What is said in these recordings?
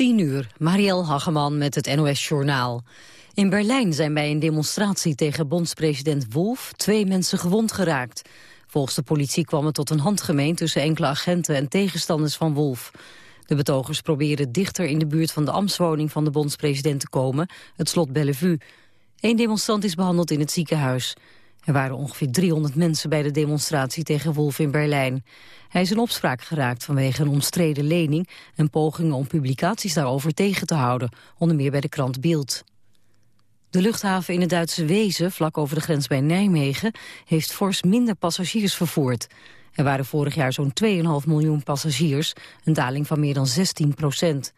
10 uur, Marielle Hageman met het NOS Journaal. In Berlijn zijn bij een demonstratie tegen bondspresident Wolf twee mensen gewond geraakt. Volgens de politie kwam het tot een handgemeen tussen enkele agenten en tegenstanders van Wolf. De betogers probeerden dichter in de buurt van de ambtswoning van de bondspresident te komen, het slot Bellevue. Eén demonstrant is behandeld in het ziekenhuis. Er waren ongeveer 300 mensen bij de demonstratie tegen Wolf in Berlijn. Hij is in opspraak geraakt vanwege een omstreden lening... en pogingen om publicaties daarover tegen te houden, onder meer bij de krant Beeld. De luchthaven in het Duitse Wezen, vlak over de grens bij Nijmegen... heeft fors minder passagiers vervoerd. Er waren vorig jaar zo'n 2,5 miljoen passagiers, een daling van meer dan 16 procent.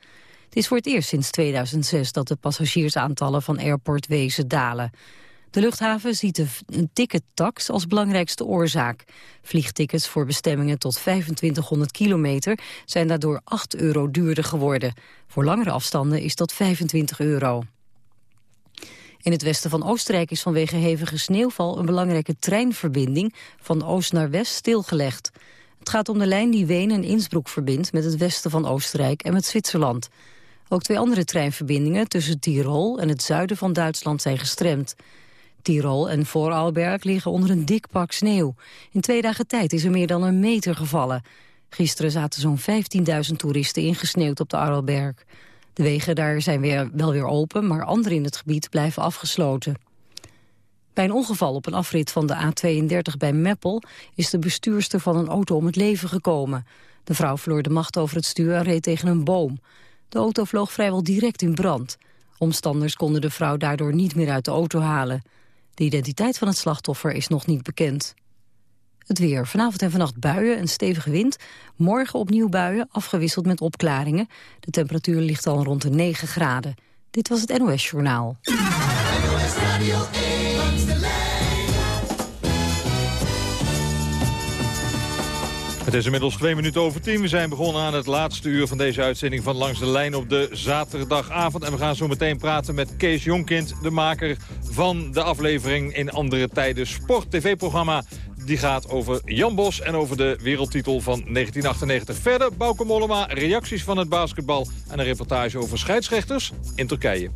Het is voor het eerst sinds 2006 dat de passagiersaantallen van Airport Wezen dalen. De luchthaven ziet de tickettax als belangrijkste oorzaak. Vliegtickets voor bestemmingen tot 2500 kilometer zijn daardoor 8 euro duurder geworden. Voor langere afstanden is dat 25 euro. In het westen van Oostenrijk is vanwege hevige sneeuwval een belangrijke treinverbinding van oost naar west stilgelegd. Het gaat om de lijn die Wenen en Innsbruck verbindt met het westen van Oostenrijk en met Zwitserland. Ook twee andere treinverbindingen tussen Tirol en het zuiden van Duitsland zijn gestremd. Tirol en Voorarlberg liggen onder een dik pak sneeuw. In twee dagen tijd is er meer dan een meter gevallen. Gisteren zaten zo'n 15.000 toeristen ingesneeuwd op de Arlberg. De wegen daar zijn weer, wel weer open, maar andere in het gebied blijven afgesloten. Bij een ongeval op een afrit van de A32 bij Meppel... is de bestuurster van een auto om het leven gekomen. De vrouw verloor de macht over het stuur en reed tegen een boom. De auto vloog vrijwel direct in brand. Omstanders konden de vrouw daardoor niet meer uit de auto halen. De identiteit van het slachtoffer is nog niet bekend. Het weer. Vanavond en vannacht buien en stevige wind. Morgen opnieuw buien, afgewisseld met opklaringen. De temperatuur ligt al rond de 9 graden. Dit was het NOS Journaal. Het is inmiddels twee minuten over tien. We zijn begonnen aan het laatste uur van deze uitzending van Langs de Lijn op de zaterdagavond. En we gaan zo meteen praten met Kees Jonkind, de maker van de aflevering in andere tijden Sport TV-programma. Die gaat over Jan Bos en over de wereldtitel van 1998. Verder Bauke Mollema, reacties van het basketbal en een reportage over scheidsrechters in Turkije.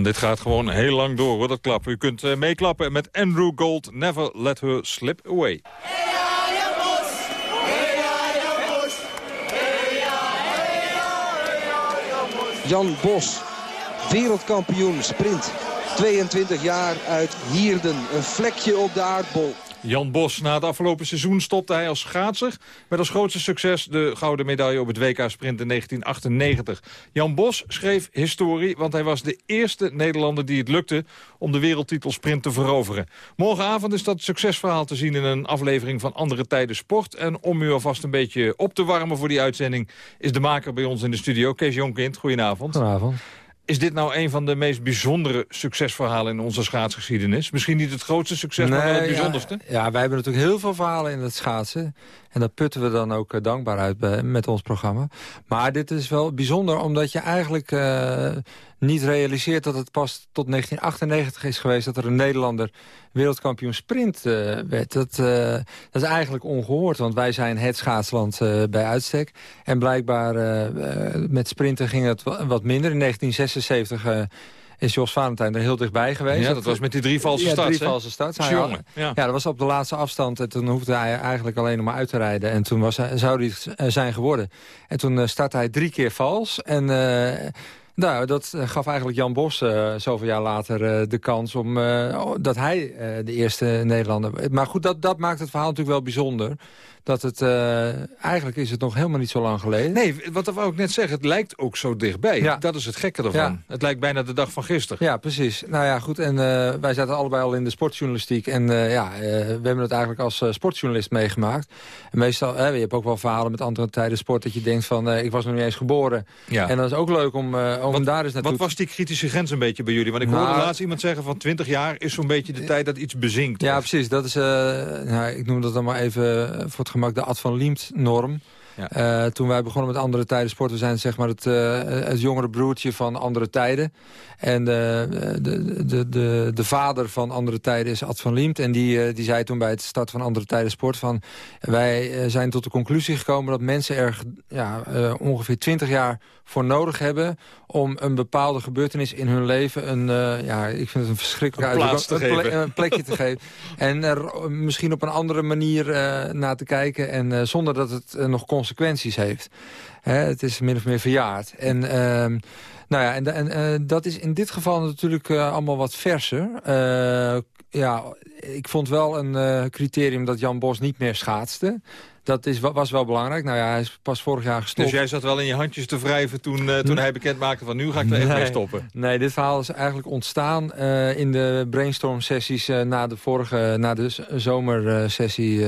En dit gaat gewoon heel lang door, hoor, dat klappen. U kunt uh, meeklappen met Andrew Gold, Never Let Her Slip Away. Jan Bos, wereldkampioen sprint. 22 jaar uit Hierden, een vlekje op de aardbol. Jan Bos, na het afgelopen seizoen stopte hij als schaatser... met als grootste succes de gouden medaille op het WK Sprint in 1998. Jan Bos schreef historie, want hij was de eerste Nederlander die het lukte... om de wereldtitel sprint te veroveren. Morgenavond is dat succesverhaal te zien in een aflevering van Andere Tijden Sport. En om u alvast een beetje op te warmen voor die uitzending... is de maker bij ons in de studio, Kees Jonkind. Goedenavond. Goedenavond. Is dit nou een van de meest bijzondere succesverhalen in onze schaatsgeschiedenis? Misschien niet het grootste succes, maar wel het bijzonderste? Ja, ja, wij hebben natuurlijk heel veel verhalen in het schaatsen. En dat putten we dan ook uh, dankbaar uit bij, met ons programma. Maar dit is wel bijzonder, omdat je eigenlijk uh, niet realiseert... dat het pas tot 1998 is geweest dat er een Nederlander wereldkampioen sprint uh, werd. Dat, dat is eigenlijk ongehoord, want wij zijn het schaatsland bij uitstek. En blijkbaar met sprinten ging het wat minder. In 1976 is Jos Valentijn er heel dichtbij geweest. Ja, dat was met die drie valse ja, starts. drie valse starts. Hij jongen. Ja. ja. dat was op de laatste afstand. En toen hoefde hij eigenlijk alleen nog maar uit te rijden. En toen was hij, zou hij het zijn geworden. En toen startte hij drie keer vals. En... Uh, nou, dat gaf eigenlijk Jan Bos uh, zoveel jaar later uh, de kans om uh, dat hij de eerste Nederlander... Maar goed, dat, dat maakt het verhaal natuurlijk wel bijzonder dat het... Uh, eigenlijk is het nog helemaal niet zo lang geleden. Nee, wat wou ik net zeggen, het lijkt ook zo dichtbij. Ja. Dat is het gekke ervan. Ja. Het lijkt bijna de dag van gisteren. Ja, precies. Nou ja, goed. En uh, wij zaten allebei al in de sportjournalistiek. En uh, ja, we hebben het eigenlijk als sportjournalist meegemaakt. En meestal, je hebt ook wel verhalen met andere tijden sport... dat je denkt van, ik was nog niet eens geboren. Ja. En dat is ook leuk om, om wat, daar eens naartoe... Wat was die kritische grens een beetje bij jullie? Want ik nou, hoorde laatst iemand zeggen van 20 jaar... is zo'n beetje de tijd dat iets bezinkt. Ja, of? precies. Dat is, nou, ik noem dat dan maar even voor het gemak de Ad van Liemt-norm. Ja. Uh, toen wij begonnen met andere tijden sport, we zijn zeg maar het, uh, het jongere broertje van andere tijden. En de, de, de, de, de vader van andere tijden is Ad van Liemt. En die, die zei toen bij het start van andere tijden sport van... wij zijn tot de conclusie gekomen dat mensen er ja, ongeveer 20 jaar voor nodig hebben om een bepaalde gebeurtenis in hun leven een, uh, ja, ik vind het een verschrikkelijk een, plaats te een, geven. een plekje te geven. En er misschien op een andere manier uh, naar te kijken en uh, zonder dat het nog consequenties heeft. Hè, het is min of meer verjaard. En ehm, nou ja, en, en dat is in dit geval natuurlijk allemaal wat verser. ja, ik vond wel een criterium dat Jan Bos niet meer schaatste dat is, was wel belangrijk. Nou ja, hij is pas vorig jaar gestopt. Dus jij zat wel in je handjes te wrijven toen, uh, toen hij bekend maakte van nu ga ik er nee, echt mee stoppen? Nee, dit verhaal is eigenlijk ontstaan uh, in de brainstorm sessies uh, na de vorige, na de zomersessie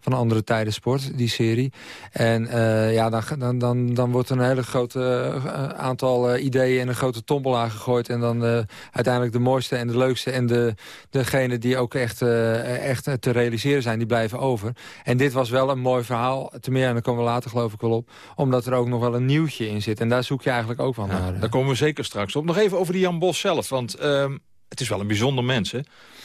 van Andere Tijden Sport, die serie. En ja, dan, dan, dan, dan wordt een hele grote aantal ideeën in een grote tombol gegooid. En dan uiteindelijk de mooiste en de leukste en de, degene die ook echt, echt te realiseren zijn, die blijven over. En dit was wel een mooi verhaal. Te meer, en daar komen we later geloof ik wel op. Omdat er ook nog wel een nieuwtje in zit. En daar zoek je eigenlijk ook van naar. Daar komen we zeker straks op. Nog even over die Jan Bos zelf. Want uh, het is wel een bijzonder mens, hè?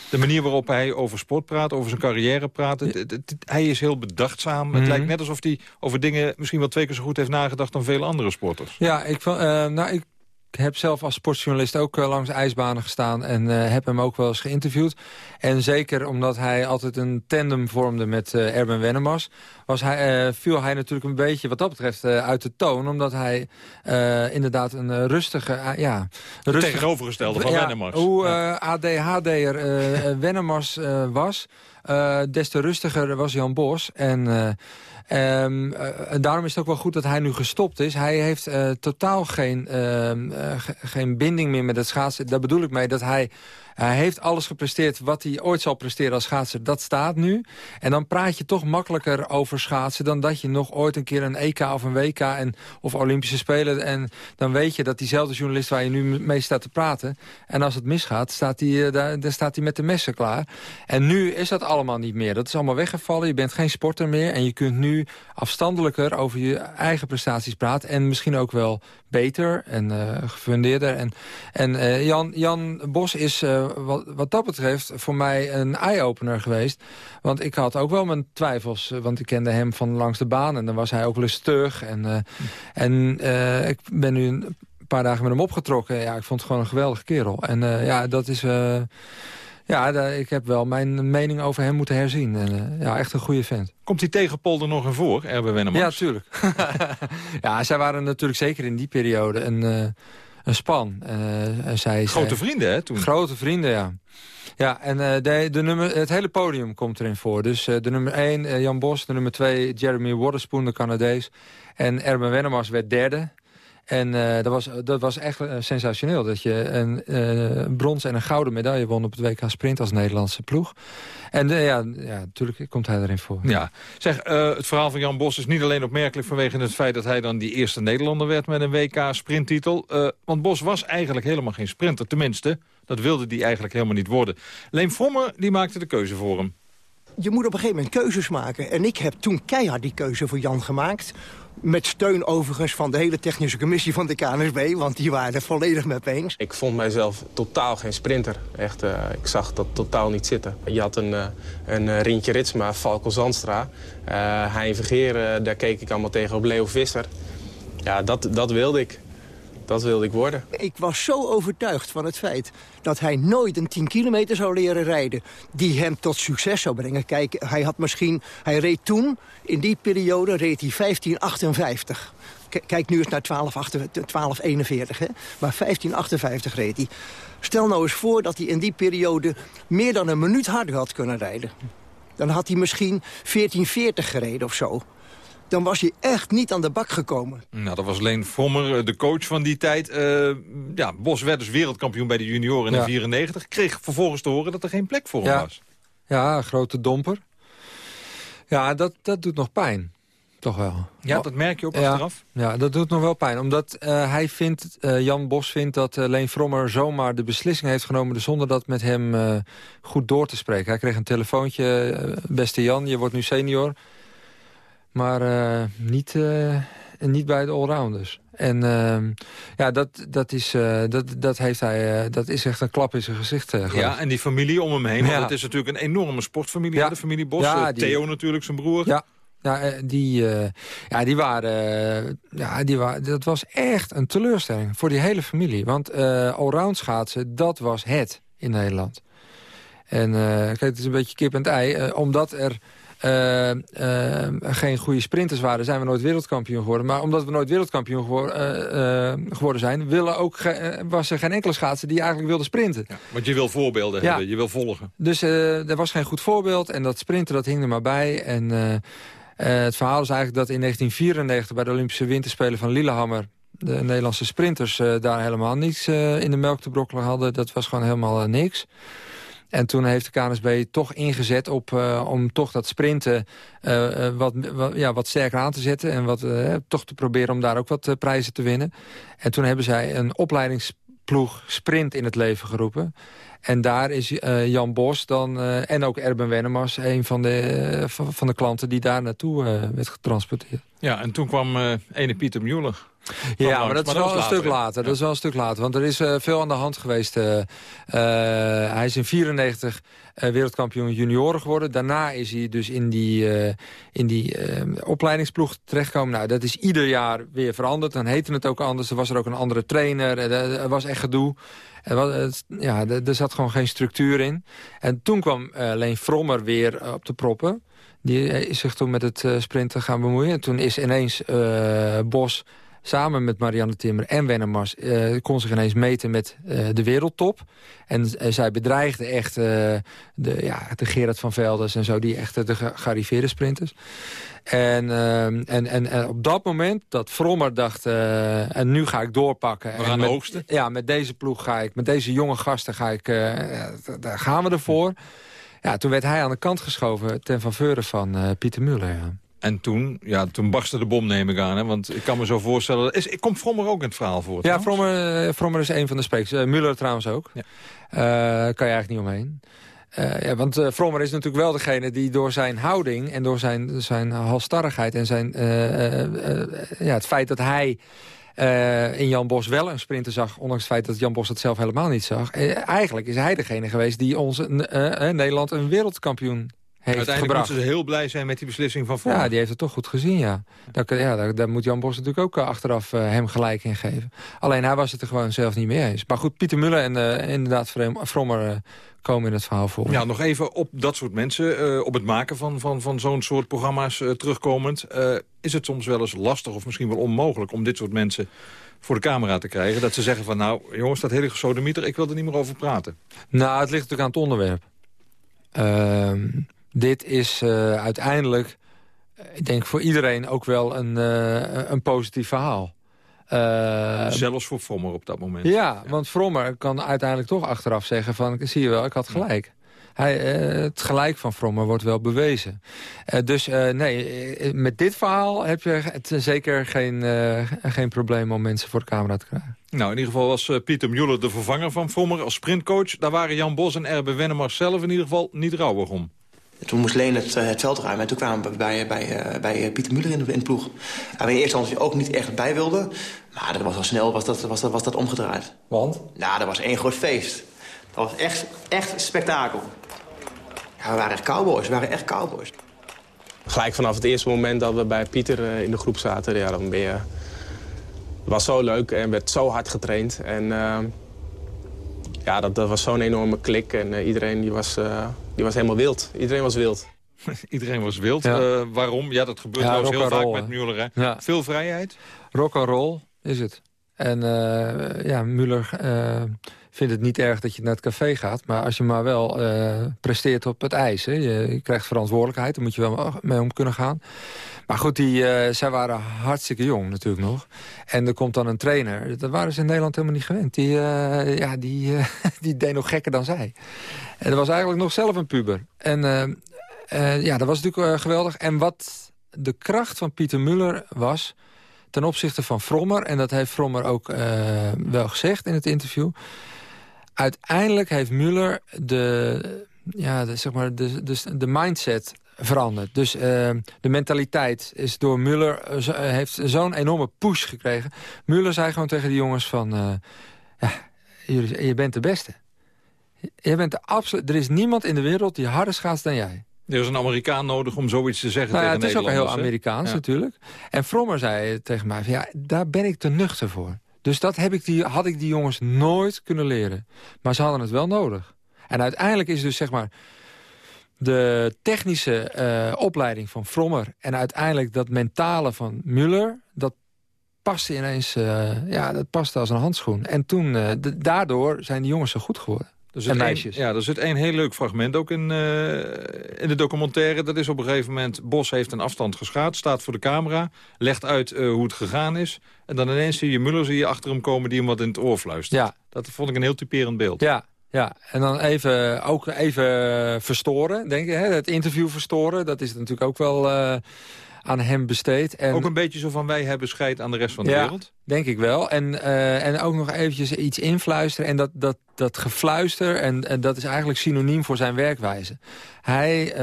De manier waarop hij over sport praat, over zijn carrière praat. Het, het, het, hij is heel bedachtzaam. Mm -hmm. Het lijkt net alsof hij over dingen misschien wel twee keer zo goed heeft nagedacht... dan vele andere sporters. Ja, ik, uh, nou, ik heb zelf als sportjournalist ook uh, langs ijsbanen gestaan... en uh, heb hem ook wel eens geïnterviewd. En zeker omdat hij altijd een tandem vormde met uh, Erben Wennemars... Was hij, viel hij natuurlijk een beetje wat dat betreft uit de toon. Omdat hij inderdaad een rustige... ja, rustige, tegenovergestelde van ja, Wennemars. Hoe ADHD'er Wennemars was... des te rustiger was Jan Bos. En... Um, daarom is het ook wel goed dat hij nu gestopt is. Hij heeft uh, totaal geen, uh, geen binding meer met het schaatsen. Daar bedoel ik mee dat hij Hij heeft alles gepresteerd wat hij ooit zal presteren als schaatser. Dat staat nu. En dan praat je toch makkelijker over schaatsen... dan dat je nog ooit een keer een EK of een WK en, of Olympische Spelen... en dan weet je dat diezelfde journalist waar je nu mee staat te praten... en als het misgaat, staat hij, uh, daar, daar staat hij met de messen klaar. En nu is dat allemaal niet meer. Dat is allemaal weggevallen. Je bent geen sporter meer en je kunt nu afstandelijker over je eigen prestaties praten... en misschien ook wel beter en uh, gefundeerder. En, en uh, Jan, Jan Bos is wat, wat dat betreft voor mij een eye-opener geweest. Want ik had ook wel mijn twijfels. Want ik kende hem van langs de baan en dan was hij ook lustig. En, en ik ben nu een paar dagen met hem opgetrokken. Ja, ik vond het gewoon een geweldige kerel. En ja, dat is... Ja, ik heb wel mijn mening over hem moeten herzien. En, ja, echt een goede vent. Komt hij tegen Polder nog een voor, Wennemars? Ja, tuurlijk. ja, zij waren natuurlijk zeker in die periode een span. Uh, zij, Grote zij, vrienden, hè? Toen. Grote vrienden, ja. Ja, en uh, de, de nummer, het hele podium komt erin voor. Dus de nummer 1, Jan Bos. De nummer 2, Jeremy Waterspoon, de Canadees. En Erben Wennemars werd derde. En uh, dat, was, dat was echt uh, sensationeel. Dat je een uh, brons en een gouden medaille won op het WK Sprint als Nederlandse ploeg. En ja, ja, natuurlijk komt hij erin voor. Ja. Zeg, het verhaal van Jan Bos is niet alleen opmerkelijk vanwege het feit dat hij dan die eerste Nederlander werd met een WK sprinttitel. want Bos was eigenlijk helemaal geen sprinter. Tenminste, dat wilde hij eigenlijk helemaal niet worden. Leen Frommer die maakte de keuze voor hem. Je moet op een gegeven moment keuzes maken. En ik heb toen keihard die keuze voor Jan gemaakt met steun overigens van de hele technische commissie van de KNSB. Want die waren er volledig mee eens. Ik vond mijzelf totaal geen sprinter. Echt, uh, ik zag dat totaal niet zitten. Je had een, uh, een uh, Rintje Ritsma, Falco Zandstra. Hein Vergeer, daar keek ik allemaal tegen op Leo Visser. Ja, dat, dat wilde ik. Dat wilde ik worden. Ik was zo overtuigd van het feit dat hij nooit een 10 kilometer zou leren rijden... die hem tot succes zou brengen. Kijk, hij had misschien... Hij reed toen, in die periode, reed hij 1558. Kijk nu eens naar 1241, hè? maar 1558 reed hij. Stel nou eens voor dat hij in die periode meer dan een minuut harder had kunnen rijden. Dan had hij misschien 1440 gereden of zo dan was hij echt niet aan de bak gekomen. Nou, dat was Leen Frommer, eh, de coach van die tijd. Uh, ja, Bos werd dus wereldkampioen bij de junioren in ja. 94. Kreeg vervolgens te horen dat er geen plek voor hem was. Ja, een grote domper. Ja, dat, dat doet nog pijn. Toch wel. Ja, dat merk je ook achteraf? Ja, dat doet nog wel pijn. Omdat uh, hij vindt, uh, Jan Bos vindt dat uh, Leen Frommer zomaar de beslissing heeft genomen... zonder dat met hem goed door te spreken. Hij kreeg een telefoontje. beste Jan, je wordt nu senior. Maar uh, niet, uh, niet bij de allrounders. En uh, ja, dat, dat, is, dat, dat, heeft hij, dat is echt een klap in zijn gezicht. ja, en die familie om hem heen. Ja. Want het is natuurlijk een enorme sportfamilie, ja. de familie Bos. Ja, die, Theo natuurlijk, zijn broer. Ja, ja, die, ja, die waren, ja, die waren... Dat was echt een teleurstelling voor die hele familie. Want allround schaatsen, dat was het in Nederland. En kijk, het is een beetje kip en ei. omdat er uh, uh, geen goede sprinters waren, zijn we nooit wereldkampioen geworden. Maar omdat we nooit wereldkampioen geworden, uh, geworden zijn... Willen ook was er geen enkele schaatser die eigenlijk wilde sprinten. Ja, want je wil voorbeelden ja. hebben, je wil volgen. Dus er was geen goed voorbeeld en dat sprinten dat hing er maar bij. En het verhaal is eigenlijk dat in 1994 bij de Olympische Winterspelen van Lillehammer de Nederlandse sprinters daar helemaal niets in de melk te brokkelen hadden. Dat was gewoon helemaal niks. En toen heeft de KNSB toch ingezet op, uh, om toch dat sprinten uh, wat, wat, ja, wat sterker aan te zetten. En wat, toch te proberen om daar ook wat prijzen te winnen. En toen hebben zij een opleidingsploeg sprint in het leven geroepen. En daar is Jan Bos dan, en ook Erben Wennemars... een van de, van, van, de klanten die daar naartoe werd getransporteerd. Ja, en toen kwam ene Pieter Mueller. Ja, maar dat is wel een stuk later. Dat is wel een stuk later. Want er is uh, veel aan de hand geweest. Uh, uh, hij is in 94 wereldkampioen junioren geworden. Daarna is hij dus in die, in die opleidingsploeg terechtgekomen. Nou, dat is ieder jaar weer veranderd. Dan heette het ook anders. Er was er ook een andere trainer. Er was echt gedoe. Er, was, ja, er zat gewoon geen structuur in. En toen kwam Leen Frommer weer op de proppen. Die is zich toen met het sprinten gaan bemoeien. En toen is ineens Bos samen met Marianne Timmer en Wennemars... Uh, kon zich ineens meten met uh, de wereldtop. En uh, zij bedreigde echt de, ja, de Gerard van Velders en zo... die echt de gearriveerde sprinters. En, en, en, en, op dat moment dat Frommer dacht... en nu ga ik doorpakken. We gaan met, hoogste. Ja, met deze ploeg ga ik, met deze jonge gasten ga ik... daar gaan we ervoor. Ja, toen werd hij aan de kant geschoven ten faveur van Pieter Muller. Ja. En toen, ja, toen barstte de bom, neem ik aan. Hè? Want ik kan me zo voorstellen... Is, komt Frommer ook in het verhaal voor? Ja, Frommer, Frommer is een van de sprekers. Uh, Muller trouwens ook. Ja. Uh, kan je eigenlijk niet omheen. Uh, ja, want uh, Frommer is natuurlijk wel degene die door zijn houding... en door zijn, zijn halstarrigheid en zijn, ja, het feit dat hij... in Jan Bos wel een sprinter zag... ondanks het feit dat Jan Bos het zelf helemaal niet zag. eigenlijk is hij degene geweest die ons Nederland een wereldkampioen heeft Uiteindelijk gebracht. moeten ze heel blij zijn met die beslissing van Vorm. Ja, die heeft het toch goed gezien, ja. Daar, ja, daar, daar moet Jan Bos natuurlijk ook uh, achteraf uh, hem gelijk in geven. Alleen hij was het er gewoon zelf niet mee eens. Maar goed, Pieter Muller en uh, inderdaad Frommer komen in het verhaal voor. Ja, nog even op dat soort mensen, op het maken van, van, van zo'n soort programma's terugkomend. is het soms wel eens lastig of misschien wel onmogelijk om dit soort mensen voor de camera te krijgen? Dat ze zeggen van nou, jongens, dat hele gesodemieter, ik wil er niet meer over praten. Nou, het ligt natuurlijk aan het onderwerp. Ehm dit is uh, uiteindelijk, ik denk voor iedereen ook wel een, uh, een positief verhaal. Uh, Zelfs voor Frommer op dat moment. Ja, ja, want Frommer kan uiteindelijk toch achteraf zeggen van... zie je wel, ik had gelijk. Hij, het gelijk van Frommer wordt wel bewezen. dus nee, met dit verhaal heb je het, zeker geen, geen probleem om mensen voor de camera te krijgen. Nou, in ieder geval was Pieter Muller de vervanger van Frommer als sprintcoach. Daar waren Jan Bos en Erbe Wennemars zelf in ieder geval niet rouwig om. Toen moest Leen het, het veld ruimen. En toen kwamen we bij, bij, bij Pieter Muller in de, in de ploeg. Waar we in eerste instantie ook niet echt bij wilden. Maar dat was al snel was dat, was dat, was dat omgedraaid. Want? Nou, dat was één groot feest. Dat was echt, echt spektakel. Ja, we waren echt cowboys. We waren echt cowboys. Gelijk vanaf het eerste moment dat we bij Pieter in de groep zaten... Ja, dan ben je... Het was zo leuk en werd zo hard getraind. En uh, ja, dat, dat was zo'n enorme klik. En uh, iedereen die was, uh, die was helemaal wild. Iedereen was wild. Iedereen was wild. Ja. Uh, waarom? Ja, dat gebeurt ja, heel vaak roll, met Muller. Ja. Veel vrijheid? Rock and roll is het. En ja, Muller vindt het niet erg dat je naar het café gaat. Maar als je maar wel presteert op het ijs. Hè. Je, je, krijgt verantwoordelijkheid. Daar moet je wel mee om kunnen gaan. Maar goed, die, zij waren hartstikke jong natuurlijk nog. En er komt dan een trainer. Dat waren ze in Nederland helemaal niet gewend. Die, ja, die, die deed nog gekker dan zij. En dat was eigenlijk nog zelf een puber. En ja, dat was natuurlijk geweldig. En wat de kracht van Pieter Muller was... ten opzichte van Frommer... en dat heeft Frommer ook wel gezegd in het interview... uiteindelijk heeft Muller de, ja, de, zeg maar, de, de, de mindset veranderd. Dus de mentaliteit is door Muller, heeft zo'n enorme push gekregen. Muller zei gewoon tegen die jongens van... Ja, je bent de beste. Je bent de absoluut, er is niemand in de wereld die harder schaats dan jij. Er is een Amerikaan nodig om zoiets te zeggen nou ja, tegen Het is ook heel Amerikaans ja. natuurlijk. En Frommer zei tegen mij, ja, daar ben ik te nuchter voor. Dus dat heb ik die, had ik die jongens nooit kunnen leren. Maar ze hadden het wel nodig. En uiteindelijk is dus zeg maar de technische uh, opleiding van Frommer... en uiteindelijk dat mentale van Muller... dat paste ineens uh, ja, dat paste als een handschoen. En toen, uh, daardoor zijn die jongens zo goed geworden. Dus en meisjes. Een, ja, er zit één heel leuk fragment ook in, in de documentaire. Dat is op een gegeven moment... Bos heeft een afstand geschaad, staat voor de camera... legt uit hoe het gegaan is... en dan ineens zie je Muller zie je achter hem komen... die hem wat in het oor fluistert. Ja. Dat vond ik een heel typerend beeld. Ja, ja, en dan even, ook even verstoren, denk ik. Hè? Het interview verstoren, dat is natuurlijk ook wel uh, aan hem besteed. En, ook een beetje zo van wij hebben scheid aan de rest van de ja, wereld? denk ik wel. En, uh, en ook nog eventjes iets influisteren. En dat, dat, dat gefluister, en, en dat is eigenlijk synoniem voor zijn werkwijze. Hij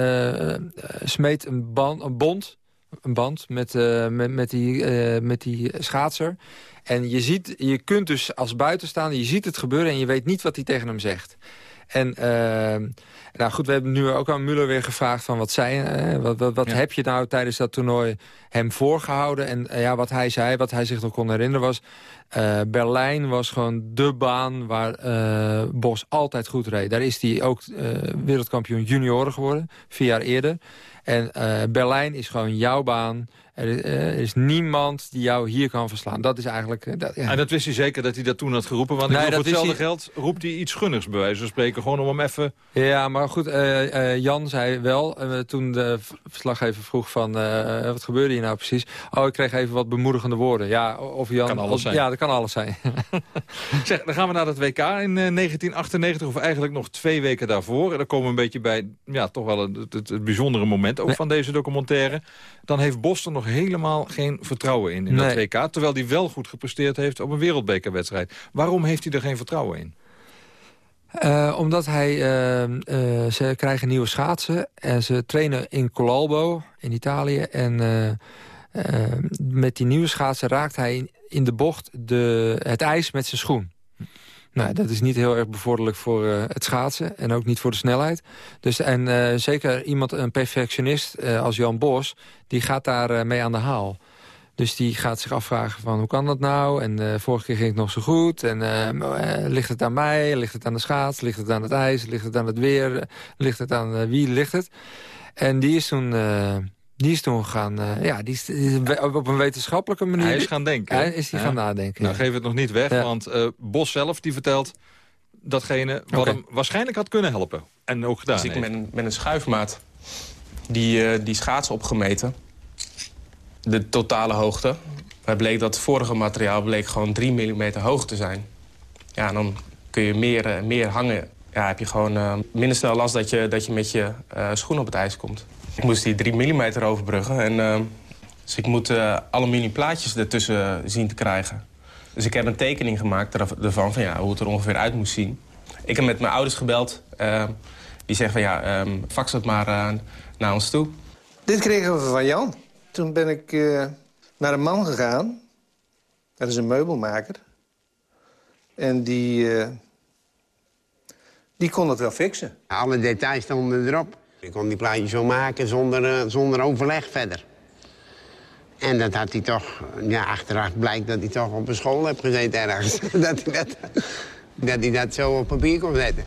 uh, smeet een, band, een bond een band met, uh, met, met, die, uh, met die schaatser. En je, ziet, je kunt dus als buitenstaander, je ziet het gebeuren... en je weet niet wat hij tegen hem zegt. En uh, nou goed, we hebben nu ook aan Muller weer gevraagd... van wat, zei, wat, wat, wat ja. heb je nou tijdens dat toernooi hem voorgehouden? En uh, ja, wat hij zei, wat hij zich nog kon herinneren was... Uh, Berlijn was gewoon de baan waar Bos altijd goed reed. Daar is hij ook wereldkampioen junioren geworden, vier jaar eerder. En Berlijn is gewoon jouw baan... Er, is- eh, er is niemand die jou hier kan verslaan. Dat is eigenlijk... eh, dat, ja. En dat wist hij zeker dat hij dat toen had geroepen. Want ik Nee, bedoel, voor hetzelfde geld roept hij iets gunnigs bij wijze van spreken. Gewoon om hem even... Ja, maar goed, eh, Jan zei wel, toen de verslaggever vroeg van... wat gebeurde hier nou precies? Oh, ik kreeg even wat bemoedigende woorden. Ja, of Jan... Kan alles of- zijn. Ja, dat kan alles zijn. Zeg, dan gaan we naar dat WK in eh, 1998, of eigenlijk nog twee weken daarvoor. En dan komen we een beetje bij ja, toch wel het, het, het bijzondere moment ook Nee. van deze documentaire. Dan heeft Boston nog helemaal geen vertrouwen in, in dat Nee. WK. Terwijl hij wel goed gepresteerd heeft op een wereldbekerwedstrijd. Waarom heeft hij er geen vertrouwen in? Eh, omdat hij, eh, eh, ze krijgen nieuwe schaatsen en ze trainen in Colalbo in Italië. En met die nieuwe schaatsen raakt hij in, in de bocht de, het ijs met zijn schoen. Nou, dat is niet heel erg bevorderlijk voor eh, het schaatsen en ook niet voor de snelheid. Dus, en eh, zeker iemand, een perfectionist eh, als Jan Bos, die gaat daar mee aan de haal. Dus die gaat zich afvragen van hoe kan dat nou? En vorige keer ging het nog zo goed. En ligt het aan mij? Ligt het aan de schaats? Ligt het aan het ijs? Ligt het aan het weer? Ligt het aan wie ligt het? En die is toen, die is toen gaan... eh, ja, die is, die is op een wetenschappelijke manier... Hij is gaan denken. Hij is die Ja. gaan nadenken. Nou, ja. geef het nog niet weg, Ja. want eh, Bos zelf die vertelt datgene wat hem waarschijnlijk had kunnen helpen. En ook gedaan Dus ik heeft. met een, met een schuifmaat die, eh, die schaatsen opgemeten. De totale hoogte. Het bleek dat het vorige materiaal bleek gewoon 3 mm hoog te zijn. Ja, en dan kun je meer, meer hangen. Ja, heb je gewoon eh, minder snel last dat je, dat je met je eh, schoen op het ijs komt. Ik moest die 3 mm overbruggen. En, eh, dus ik moet eh, aluminium plaatjes ertussen zien te krijgen. Dus ik heb een tekening gemaakt ervan van ja, hoe het er ongeveer uit moest zien. Ik heb met mijn ouders gebeld. eh, die zeggen van ja, ehm, fax het maar eh, naar ons toe. Dit kregen we van Jan. Toen ben ik eh, naar een man gegaan. Dat is een meubelmaker. En die, eh, die kon het wel fixen. Alle details stonden erop. Ik kon die plaatjes zo maken zonder, eh, zonder overleg verder. En dat had hij toch, ja, achteraf blijkt dat hij toch op een school heeft gezeten ergens. dat, hij dat, dat hij dat zo op papier kon zetten.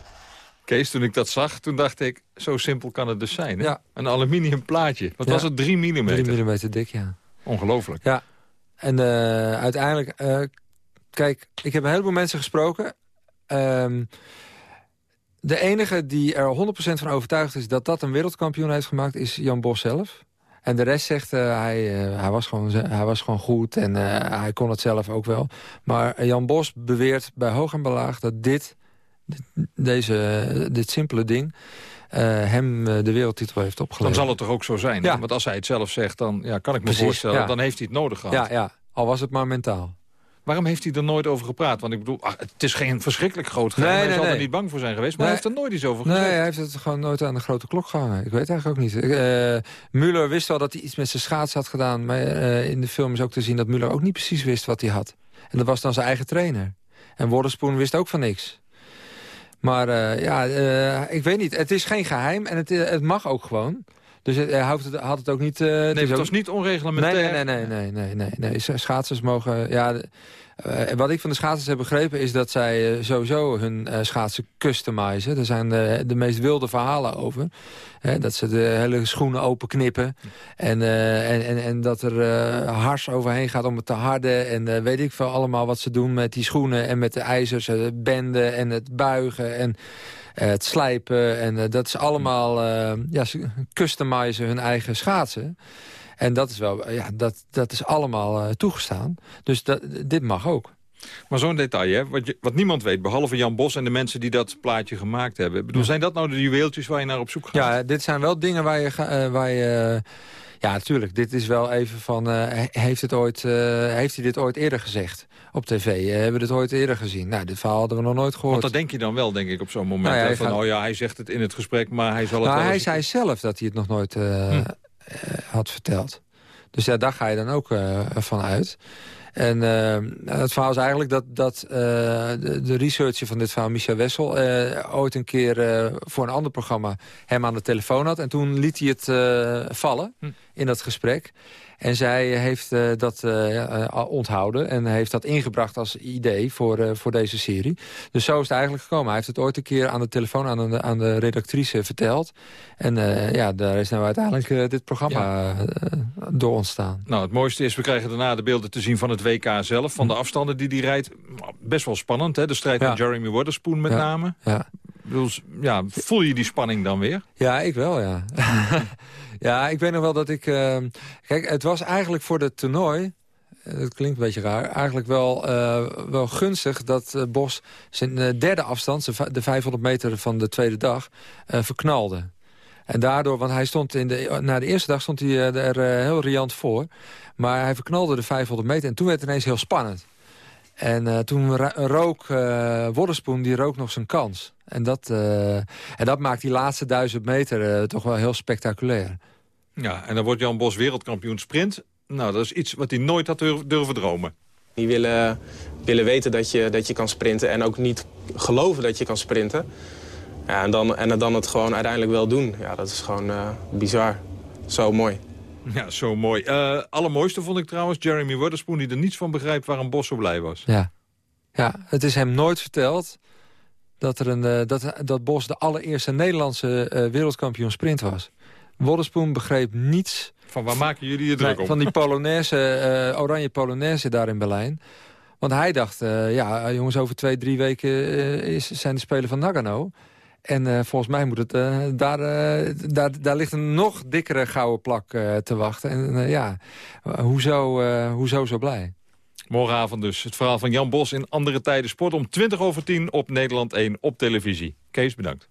Kees, toen ik dat zag, toen dacht ik, zo simpel kan het dus zijn. Hè? Ja. Een aluminium plaatje. Wat Ja. was het? 3 mm. 3 mm dik, ja. Ongelooflijk. Ja, en eh, uiteindelijk... eh, kijk, ik heb een heleboel mensen gesproken. Ehm, de enige die er 100% van overtuigd is... dat dat een wereldkampioen heeft gemaakt, is Jan Bos zelf. En de rest zegt, eh, hij, eh, hij, was gewoon, hij was gewoon goed en eh, hij kon het zelf ook wel. Maar Jan Bos beweert bij hoog en belaag dat dit, dit, deze, dit simpele ding... hem de wereldtitel heeft Dan opgeleverd. zal het toch ook zo zijn. Ja. Want als hij het zelf zegt, dan ja, kan ik me Precies, voorstellen... ja. dan heeft hij het nodig gehad. Ja, ja, al was het maar mentaal. Waarom heeft hij er nooit over gepraat? Want ik bedoel, ach, het is geen verschrikkelijk groot geheim. Nee, hij nee, zal er nee. niet bang voor zijn geweest. Maar Nee. hij heeft er nooit iets over Nee, gezegd. hij heeft het gewoon nooit aan de grote klok gehangen. Ik weet eigenlijk ook niet. Eh Müller wist wel dat hij iets met zijn schaats had gedaan. Maar eh, in de film is ook te zien dat Müller ook niet precies wist wat hij had. En dat was dan zijn eigen trainer. En Worspoen wist ook van niks. Maar eh, ja, ik weet niet. Het is geen geheim en het, het mag ook gewoon. Dus hij houdt het, had het ook niet... eh, Nee, het was niet onreglementair. Nee, nee, nee, nee, nee, nee, nee. Scha- Schaatsers mogen... Ja, eh, wat ik van de schaatsers heb begrepen is dat zij eh, sowieso hun schaatsen customizen. Er zijn de meest wilde verhalen over. Dat ze de hele schoenen openknippen. En, en, en, en dat er hars overheen gaat om het te harden. En weet ik veel allemaal wat ze doen met die schoenen en met de ijzers. benden en het buigen en het slijpen. En eh, dat is allemaal... eh, ja, ze customizen hun eigen schaatsen. En dat is wel, ja, dat, dat is allemaal eh, toegestaan. Dus dat, dit mag ook. Maar zo'n detail, hè, wat, je, wat niemand weet, behalve Jan Bos en de mensen die dat plaatje gemaakt hebben. Ik bedoel, Zijn dat nou de juweeltjes waar je naar op zoek gaat? Ja, dit zijn wel dingen waar je... ga- eh, waar je eh, ja, natuurlijk. Dit is wel even van... eh, he- heeft, het ooit, eh, heeft hij dit ooit eerder gezegd op tv? Eh, hebben we dit ooit eerder gezien? Nou, dit verhaal hadden we nog nooit gehoord. Want dat denk je dan wel, denk ik, op zo'n moment. Nou ja, hè, hij van, gaat- oh ja, hij zegt het in het gesprek, maar hij zal het Nou, wel hij eens- zei zelf dat hij het nog nooit Hm. had verteld. Dus ja, daar ga je dan ook van uit. En uh, het verhaal is eigenlijk dat, dat uh, de, de, researcher van dit verhaal, Micha Wessel... Uh, ooit een keer voor een ander programma hem aan de telefoon had. En toen liet hij het vallen hm. In dat gesprek. En zij heeft uh, dat uh, onthouden en heeft dat ingebracht als idee voor, uh, voor deze serie. Dus zo is het eigenlijk gekomen. Hij heeft het ooit een keer aan de telefoon aan de, aan de redactrice verteld. En ja, daar is nou uiteindelijk dit programma ja. door ontstaan. Nou, het mooiste is, we krijgen daarna de beelden te zien van het WK zelf. Van de afstanden die hij rijdt. Best wel spannend, hè? De strijd ja. met Jeremy Waterspoon met ja. name. Ja. Dus, ja, voel je die spanning dan weer? Ja, ik wel, ja. ja, ik weet nog wel dat ik... Uh, kijk, het was eigenlijk voor het toernooi... Dat klinkt een beetje raar. Eigenlijk wel, uh, wel gunstig dat uh, Bos zijn derde afstand... de 500 meter van de tweede dag, verknalde. En daardoor, want hij stond in de, na de eerste dag stond hij er heel riant voor. Maar hij verknalde de 500 meter en toen werd het ineens heel spannend. En toen rook uh, die rook nog zijn kans. En dat, uh, en dat maakt die laatste duizend meter toch wel heel spectaculair. Ja, en dan wordt Jan Bos wereldkampioen sprint. Nou, dat is iets wat hij nooit had durven dromen. Die willen, willen weten dat je, dat je kan sprinten en ook niet geloven dat je kan sprinten. Ja, en, dan, en dan het gewoon uiteindelijk wel doen. Ja, dat is gewoon bizar. Zo mooi. Ja, zo mooi. Uh, allermooiste vond ik trouwens Jeremy Waterspoon... die er niets van begrijpt waarom Bos zo blij was. Ja, ja het is hem nooit verteld dat, er een, uh, dat, dat Bos de allereerste Nederlandse uh, wereldkampioen sprint was. Waterspoon begreep niets... Van waar maken jullie je druk om? Van die Polonaise, oranje Polonaise daar in Berlijn. Want hij dacht, ja jongens, over twee, drie weken is, zijn de Spelen van Nagano... En volgens mij moet het, daar, daar, daar ligt een nog dikkere gouden plak te wachten. En ja, hoezo, hoezo zo blij? Morgenavond dus. Het verhaal van Jan Bos in Andere Tijden Sport om 20 over 10 op Nederland 1 op televisie. Kees, bedankt.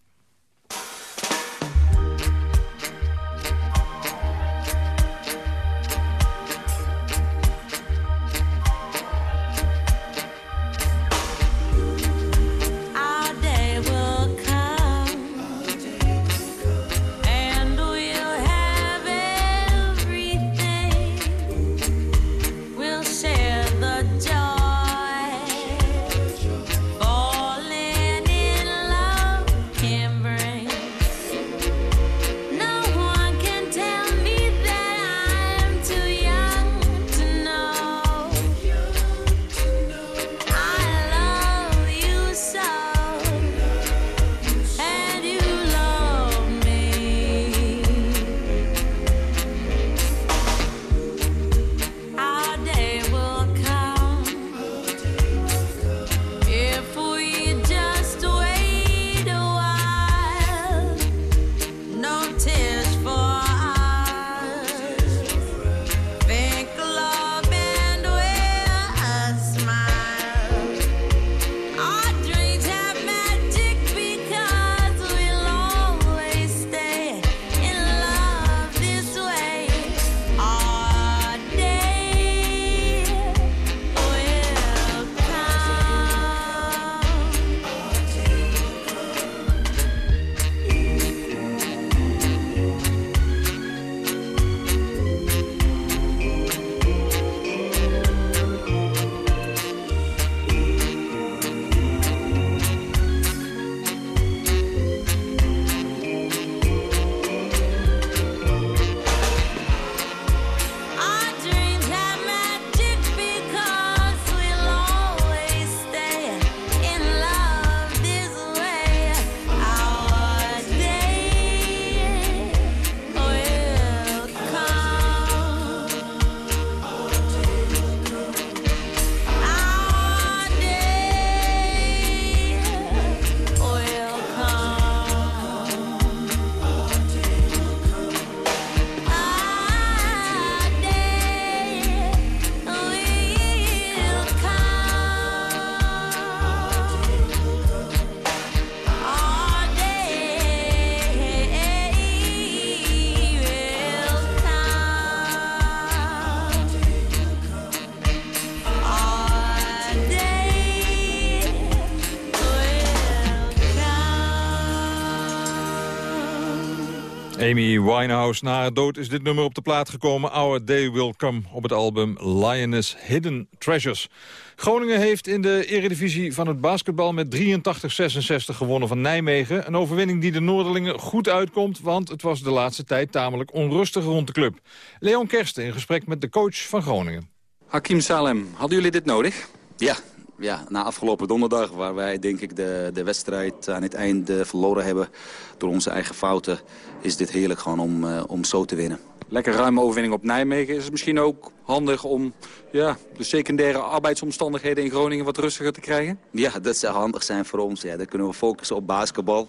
Amy Winehouse, na haar dood is dit nummer op de plaat gekomen. Our Day Will Come op het album Lioness Hidden Treasures. Groningen heeft in de eredivisie van het basketbal met 83-66 gewonnen van Nijmegen. Een overwinning die de Noorderlingen goed uitkomt, want het was de laatste tijd tamelijk onrustig rond de club. Leon Kersten in gesprek met de coach van Groningen. Hakim Salem, hadden jullie dit nodig? Ja, ja, na afgelopen donderdag, waar wij denk ik de, de wedstrijd aan het eind verloren hebben door onze eigen fouten, is dit heerlijk gewoon om, uh, om zo te winnen. Lekker ruime overwinning op Nijmegen. Is het misschien ook handig om ja, de secundaire arbeidsomstandigheden in Groningen wat rustiger te krijgen? Ja, dat zou handig zijn voor ons. Ja, dan kunnen we focussen op basketbal.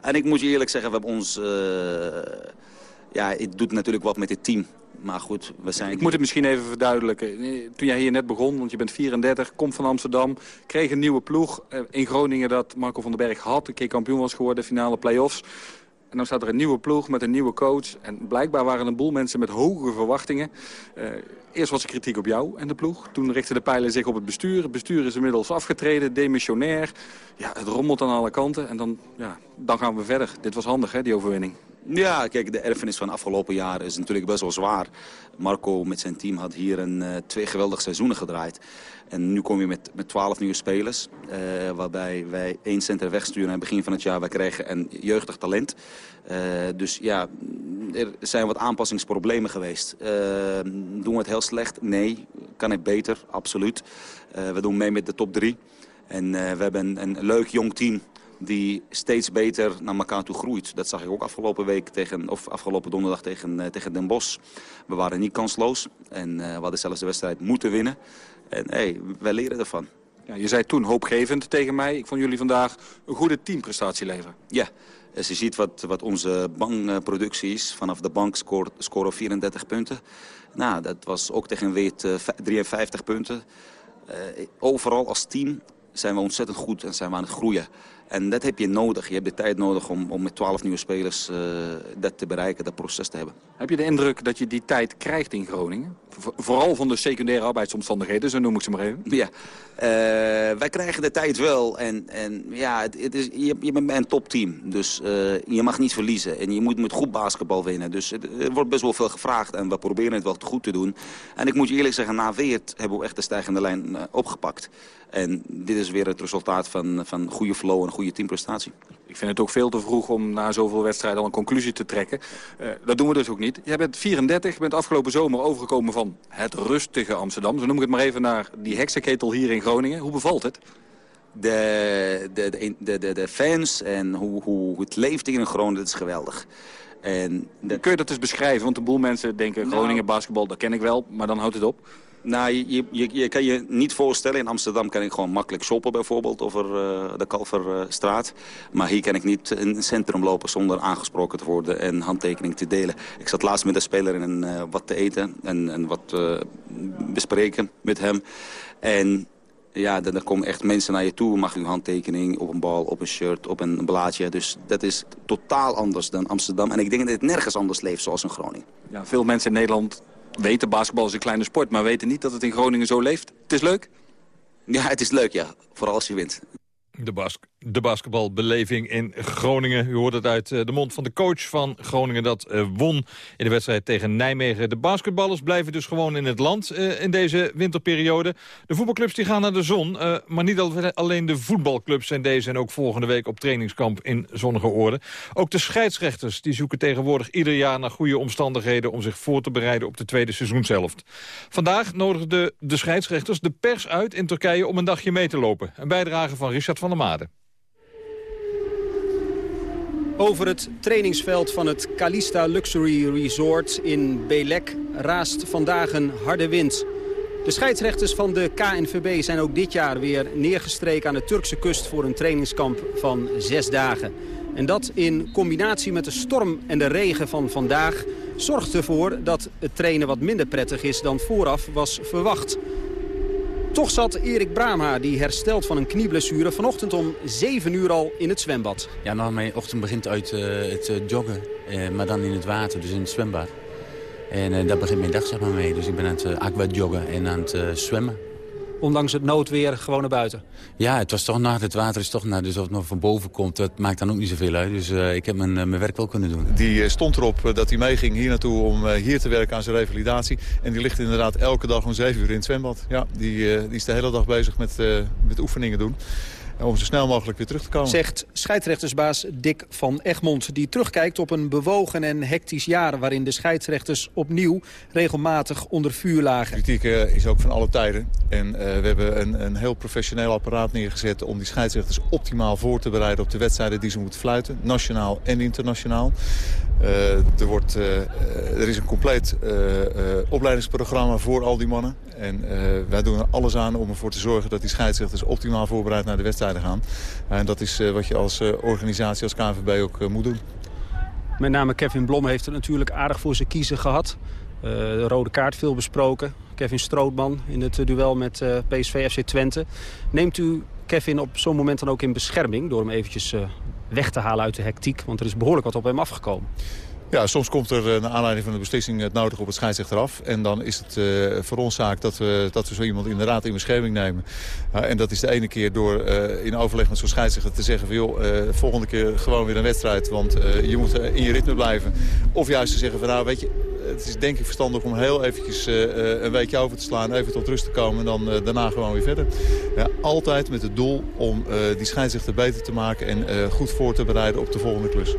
En ik moet je eerlijk zeggen, we hebben ons... Uh, ja, het doet natuurlijk wat met het team. Maar goed, we zijn... Ik moet het misschien even verduidelijken. Toen jij hier net begon, want je bent 34, komt van Amsterdam... kreeg een nieuwe ploeg eh, in Groningen dat Marco van den Berg had. Een keer kampioen was geworden, finale play-offs. En dan staat er een nieuwe ploeg met een nieuwe coach. En blijkbaar waren een boel mensen met hoge verwachtingen. Uh, eerst was er kritiek op jou en de ploeg. Toen richtte de pijlen zich op het bestuur. Het bestuur is inmiddels afgetreden, demissionair. Ja, het rommelt aan alle kanten. En dan, ja, dan gaan we verder. Dit was handig, hè, die overwinning. Ja, kijk, de erfenis van afgelopen jaar is natuurlijk best wel zwaar. Marco met zijn team had hier een, uh, twee geweldige seizoenen gedraaid. En nu kom je met, met 12 nieuwe spelers. Uh, waarbij wij één center wegsturen aan het begin van het jaar. Wij krijgen een jeugdig talent. Uh, dus ja, er zijn wat aanpassingsproblemen geweest. Doen we het heel slecht? Nee. Kan het beter? Absoluut. we doen mee met de top 3. En we hebben een, een leuk jong team die steeds beter naar elkaar toe groeit. Dat zag ik ook afgelopen week tegen, of afgelopen donderdag tegen, uh, tegen Den Bosch. We waren niet kansloos en uh, we hadden zelfs de wedstrijd moeten winnen. En hey, wij leren ervan. Ja, je zei toen hoopgevend tegen mij. Ik vond jullie vandaag een goede teamprestatie leveren. Ja, als je ziet wat, wat onze bankproductie is. Vanaf de bank scoren score 34 punten. Nou, dat was ook tegen Weet uh, 53 punten. Uh, overal als team zijn we ontzettend goed en zijn we aan het groeien. En dat heb je nodig. Je hebt de tijd nodig om, om met twaalf nieuwe spelers uh, dat te bereiken, dat proces te hebben. Heb je de indruk dat je die tijd krijgt in Groningen? vooral van de secundaire arbeidsomstandigheden, zo noem ik ze maar even. Ja, uh, wij krijgen de tijd wel. En, en ja, het, het is, je, je bent een topteam. Dus uh, je mag niet verliezen. En je moet met goed basketbal winnen. Dus er wordt best wel veel gevraagd. En we proberen het wel goed te doen. En ik moet je eerlijk zeggen, na Weert hebben we echt de stijgende lijn opgepakt. En dit is weer het resultaat van, van goede flow en goede teamprestatie. Ik vind het ook veel te vroeg om na zoveel wedstrijden al een conclusie te trekken. Uh, dat doen we dus ook niet. Jij bent 34, bent afgelopen zomer overgekomen van het rustige Amsterdam. Zo noem ik het maar even naar die heksenketel hier in Groningen. Hoe bevalt het? De, de, de, de, de fans en hoe, hoe het leeft in Groningen, dat is geweldig. En Kun je dat eens beschrijven? Want een boel mensen denken nou, Groningen basketbal, dat ken ik wel, maar dan houdt het op. Nou, je, je, je, kan je niet voorstellen. In Amsterdam kan ik gewoon makkelijk shoppen bijvoorbeeld over uh, de Kalverstraat. maar hier kan ik niet in het centrum lopen zonder aangesproken te worden en handtekening te delen. Ik zat laatst met een speler in uh, wat te eten en, en wat uh, bespreken met hem. En ja, dan, komen echt mensen naar je toe. Mag u handtekening op een bal, op een shirt, op een blaadje. Dus dat is totaal anders dan Amsterdam. En ik denk dat het nergens anders leeft zoals in Groningen. Ja, veel mensen in Nederland weten basketbal is een kleine sport, maar weten niet dat het in Groningen zo leeft. Het is leuk? Ja, het is leuk, ja. Vooral als je wint. De, bas de basketbalbeleving in Groningen. U hoort het uit eh, de mond van de coach van Groningen dat uh, won in de wedstrijd tegen Nijmegen. De basketballers blijven dus gewoon in het land uh, in deze winterperiode. De voetbalclubs die gaan naar de zon, maar niet alleen de voetbalclubs zijn deze en ook volgende week op trainingskamp in zonnige orde. Ook de scheidsrechters die zoeken tegenwoordig ieder jaar naar goede omstandigheden om zich voor te bereiden op de tweede seizoenshelft. Vandaag nodigden de scheidsrechters de pers uit in Turkije om een dagje mee te lopen. Een bijdrage van Richard van der Made. Over het trainingsveld van het Kalista Luxury Resort in Belek raast vandaag een harde wind. De scheidsrechters van de KNVB zijn ook dit jaar weer neergestreken aan de Turkse kust voor een trainingskamp van zes dagen. En dat in combinatie met de storm en de regen van vandaag zorgt ervoor dat het trainen wat minder prettig is dan vooraf was verwacht. Toch zat Erik Brama, die herstelt van een knieblessure... vanochtend om 7 uur al in het zwembad. Ja, nou, mijn ochtend begint uit uh, het uh, joggen, uh, maar dan in het water, dus in het zwembad. En daar begint mijn dag zeg maar mee. Dus ik ben aan het aqua joggen en aan het zwemmen. Ondanks het noodweer gewoon naar buiten. Ja, het was toch nacht. Het water is toch naar. Dus of het nog van boven komt, dat maakt dan ook niet zoveel uit. Dus uh, ik heb mijn, mijn werk wel kunnen doen. Die stond erop dat hij meeging hier naartoe om hier te werken aan zijn revalidatie. En die ligt inderdaad elke dag om 7 uur in het zwembad. Ja, die, die is de hele dag bezig met, met oefeningen doen om zo snel mogelijk weer terug te komen. Zegt scheidsrechtersbaas Dick van Egmond... die terugkijkt op een bewogen en hectisch jaar... waarin de scheidsrechters opnieuw regelmatig onder vuur lagen. Kritiek uh, is ook van alle tijden. En uh, we hebben een, een heel professioneel apparaat neergezet... om die scheidsrechters optimaal voor te bereiden op de wedstrijden die ze moeten fluiten. Nationaal en internationaal. Uh, er, wordt, er is een compleet opleidingsprogramma voor al die mannen. En wij doen er alles aan om ervoor te zorgen dat die scheidsrechters optimaal voorbereid naar de wedstrijd gaan. En dat is eh, wat je als eh, organisatie, als KNVB ook eh, moet doen. Met name Kevin Blom heeft het natuurlijk aardig voor zijn kiezen gehad. de rode kaart veel besproken. Kevin Strootman in het duel met PSV FC Twente. Neemt u Kevin op zo'n moment dan ook in bescherming... door hem eventjes weg te halen uit de hectiek? Want er is behoorlijk wat op hem afgekomen. Ja, soms komt er naar aanleiding van de beslissing het nodig op het scheidsrechter af. En dan is het uh, voor ons zaak dat we, dat we zo iemand inderdaad in bescherming nemen. En dat is de ene keer door uh, in overleg met zo'n scheidsrechter te zeggen van... joh, volgende keer gewoon weer een wedstrijd, want je moet in je ritme blijven. Of juist te zeggen van nou, weet je, het is denk ik verstandig om heel eventjes een weekje over te slaan... even tot rust te komen en dan daarna gewoon weer verder. Ja, altijd met het doel om die scheidsrechter beter te maken... en goed voor te bereiden op de volgende klus.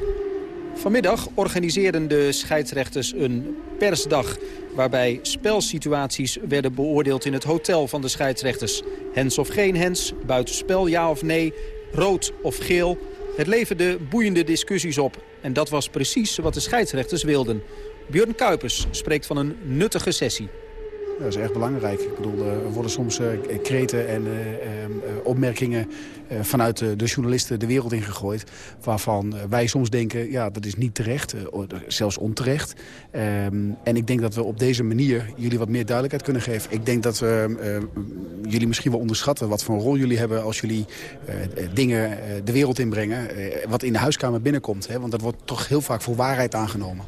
Vanmiddag organiseerden de scheidsrechters een persdag... waarbij spelsituaties werden beoordeeld in het hotel van de scheidsrechters. Hens of geen hens, buitenspel ja of nee, rood of geel. Het leverde boeiende discussies op. En dat was precies wat de scheidsrechters wilden. Björn Kuipers spreekt van een nuttige sessie. Dat is erg belangrijk. Ik bedoel, eh, er worden soms uh, kreten en uh, opmerkingen vanuit de journalisten de wereld ingegooid. Waarvan wij soms denken, ja, dat is niet terecht, zelfs onterecht. Um, en ik denk dat we op deze manier jullie wat meer duidelijkheid kunnen geven. Ik denk dat we jullie misschien wel onderschatten wat voor een rol jullie hebben als jullie dingen de wereld inbrengen. wat in de huiskamer binnenkomt. Want dat wordt toch heel vaak voor waarheid aangenomen.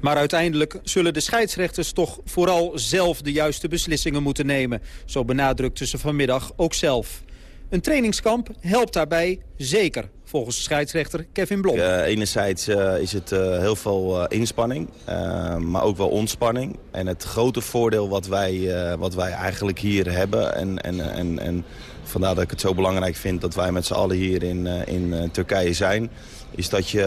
Maar uiteindelijk zullen de scheidsrechters toch vooral zelf de juiste beslissingen moeten nemen. Zo benadrukte ze vanmiddag ook zelf. Een trainingskamp helpt daarbij zeker, volgens scheidsrechter Kevin Blom. Uh, enerzijds uh, is het uh, heel veel inspanning, maar ook wel ontspanning. En het grote voordeel wat wij, wat wij eigenlijk hier hebben... En, en, en, en vandaar dat ik het zo belangrijk vind dat wij met z'n allen hier in, in Turkije zijn is dat je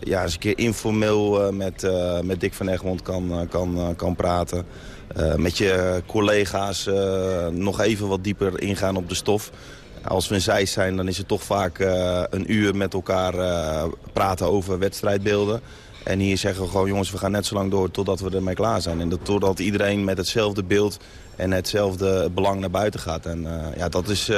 ja, eens een keer informeel met, uh, met Dick van Egmond kan, kan, kan praten. Met je collega's nog even wat dieper ingaan op de stof. Als we in Zeist zijn, dan is het toch vaak een uur met elkaar praten over wedstrijdbeelden. En hier zeggen we gewoon, jongens, we gaan net zo lang door totdat we ermee klaar zijn. En dat, totdat iedereen met hetzelfde beeld en hetzelfde belang naar buiten gaat. En ja, dat is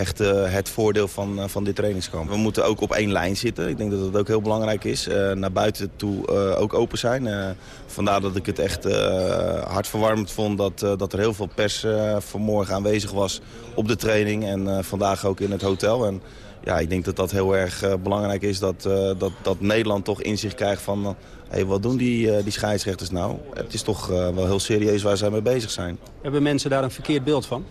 echt uh, het voordeel van, uh, van dit trainingskamp. We moeten ook op één lijn zitten. Ik denk dat dat ook heel belangrijk is. Uh, naar buiten toe ook open zijn. vandaar dat ik het echt hartverwarmend vond dat, dat er heel veel pers vanmorgen aanwezig was op de training. En vandaag ook in het hotel. En ja, ik denk dat dat heel erg belangrijk is dat, dat, dat Nederland toch inzicht krijgt van... Hey, wat doen die, die scheidsrechters nou? Het is toch wel heel serieus waar zij mee bezig zijn. Hebben mensen daar een verkeerd beeld van?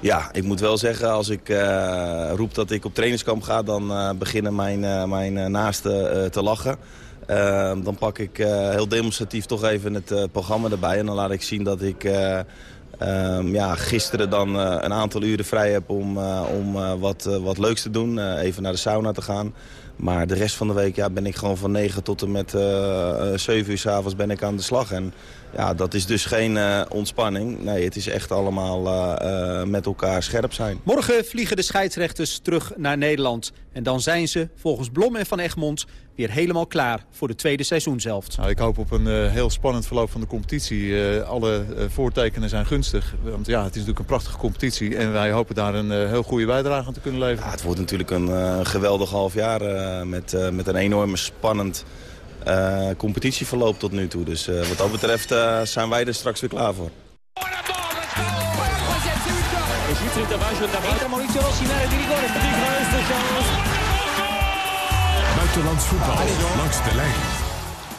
Ja, ik moet wel zeggen, als ik uh, roep dat ik op trainingskamp ga... dan uh, beginnen mijn, uh, mijn naasten te lachen. dan pak ik heel demonstratief toch even het programma erbij... en dan laat ik zien dat ik ehm, ja, gisteren dan een aantal uren vrij heb... om, om wat, wat leuks te doen, even naar de sauna te gaan... Maar de rest van de week ja, ben ik gewoon van 9 tot en met uh, 7 uur s'avonds ben ik aan de slag. En ja, dat is dus geen uh, ontspanning. Nee, het is echt allemaal uh, met elkaar scherp zijn. Morgen vliegen de scheidsrechters terug naar Nederland. En dan zijn ze, volgens Blom en Van Egmond, weer helemaal klaar voor de tweede seizoenshelft. Nou, ik hoop op een uh, heel spannend verloop van de competitie. alle voortekenen zijn gunstig. Want ja, het is natuurlijk een prachtige competitie. En wij hopen daar een heel goede bijdrage aan te kunnen leveren. Ja, het wordt natuurlijk een geweldig half jaar met, met een enorme spannend uh, competitieverloop tot nu toe. Dus uh, wat dat betreft uh, zijn wij er straks weer klaar voor. Buitenlands voetbal langs de lijn.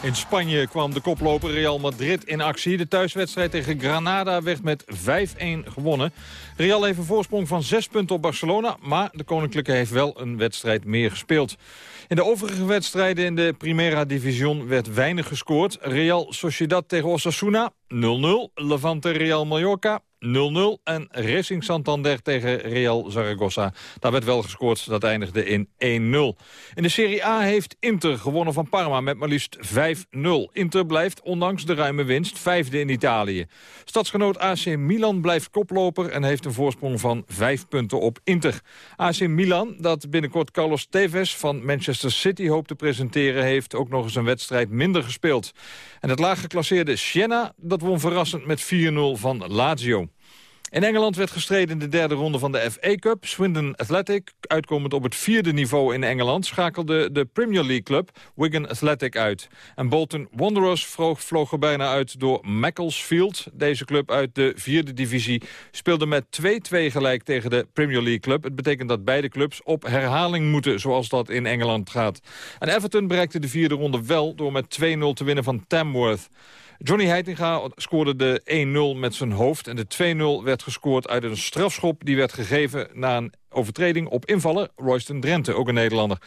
In Spanje kwam de koploper Real Madrid in actie. De thuiswedstrijd tegen Granada werd met 5-1 gewonnen. Real heeft een voorsprong van 6 punten op Barcelona... maar de Koninklijke heeft wel een wedstrijd meer gespeeld. In de overige wedstrijden in de Primera Division werd weinig gescoord. Real Sociedad tegen Osasuna 0-0. Levante Real Mallorca 0-0. En Racing Santander tegen Real Zaragoza. Daar werd wel gescoord, dat eindigde in 1-0. In de Serie A heeft Inter gewonnen van Parma met maar liefst 5-0. Inter blijft, ondanks de ruime winst, vijfde in Italië. Stadsgenoot AC Milan blijft koploper en heeft een voorsprong van 5 punten op Inter. AC Milan, dat binnenkort Carlos Tevez van Manchester City hoopt te presenteren... heeft ook nog eens een wedstrijd minder gespeeld. En het laag geclasseerde Siena, dat won verrassend met 4-0 van Lazio. In Engeland werd gestreden in de derde ronde van de FA Cup. Swindon Athletic, uitkomend op het vierde niveau in Engeland... schakelde de Premier League club Wigan Athletic uit. En Bolton Wanderers vloog, er bijna uit door Macclesfield. Deze club uit de vierde divisie speelde met 2-2 gelijk tegen de Premier League club. Het betekent dat beide clubs op herhaling moeten, zoals dat in Engeland gaat. En Everton bereikte de vierde ronde wel door met 2-0 te winnen van Tamworth. Johnny Heitinga scoorde de 1-0 met zijn hoofd. En de 2-0 werd gescoord uit een strafschop die werd gegeven... na een overtreding op invaller Royston Drenthe, ook een Nederlander.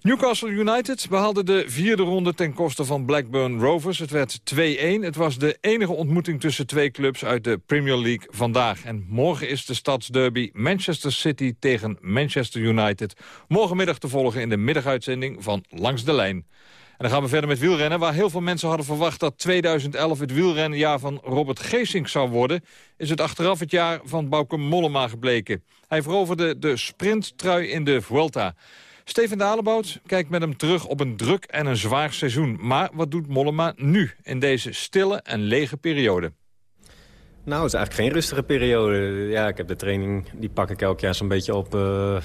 Newcastle United behaalde de vierde ronde ten koste van Blackburn Rovers. Het werd 2-1. Het was de enige ontmoeting tussen twee clubs uit de Premier League vandaag. En morgen is de stadsderby Manchester City tegen Manchester United. Morgenmiddag te volgen in de middaguitzending van Langs de Lijn. Dan gaan we verder met wielrennen. Waar heel veel mensen hadden verwacht dat 2011 het wielrennenjaar van Robert Geesink zou worden... is het achteraf het jaar van Bauke Mollema gebleken. Hij veroverde de sprinttrui in de Vuelta. Steven Dalebout kijkt met hem terug op een druk en een zwaar seizoen. Maar wat doet Mollema nu in deze stille en lege periode? Nou, het is eigenlijk geen rustige periode. Ja, ik heb de training, die pak ik elk jaar zo'n beetje op... Uh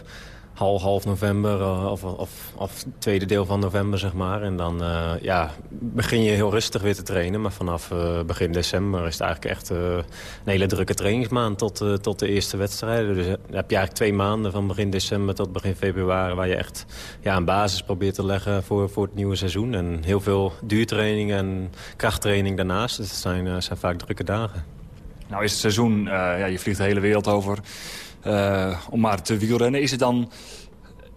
half, half november uh, of, of, of tweede deel van november, zeg maar. En dan uh, ja, begin je heel rustig weer te trainen. Maar vanaf uh, begin december is het eigenlijk echt een hele drukke trainingsmaand tot, tot de eerste wedstrijden. Dus heb je eigenlijk twee maanden van begin december tot begin februari... waar je echt ja, een basis probeert te leggen voor, voor het nieuwe seizoen. En heel veel duurtraining en krachttraining daarnaast. Dus het zijn, zijn vaak drukke dagen. Nou is het seizoen, ja, je vliegt de hele wereld over... Uh, om maar te wielrennen. Is het dan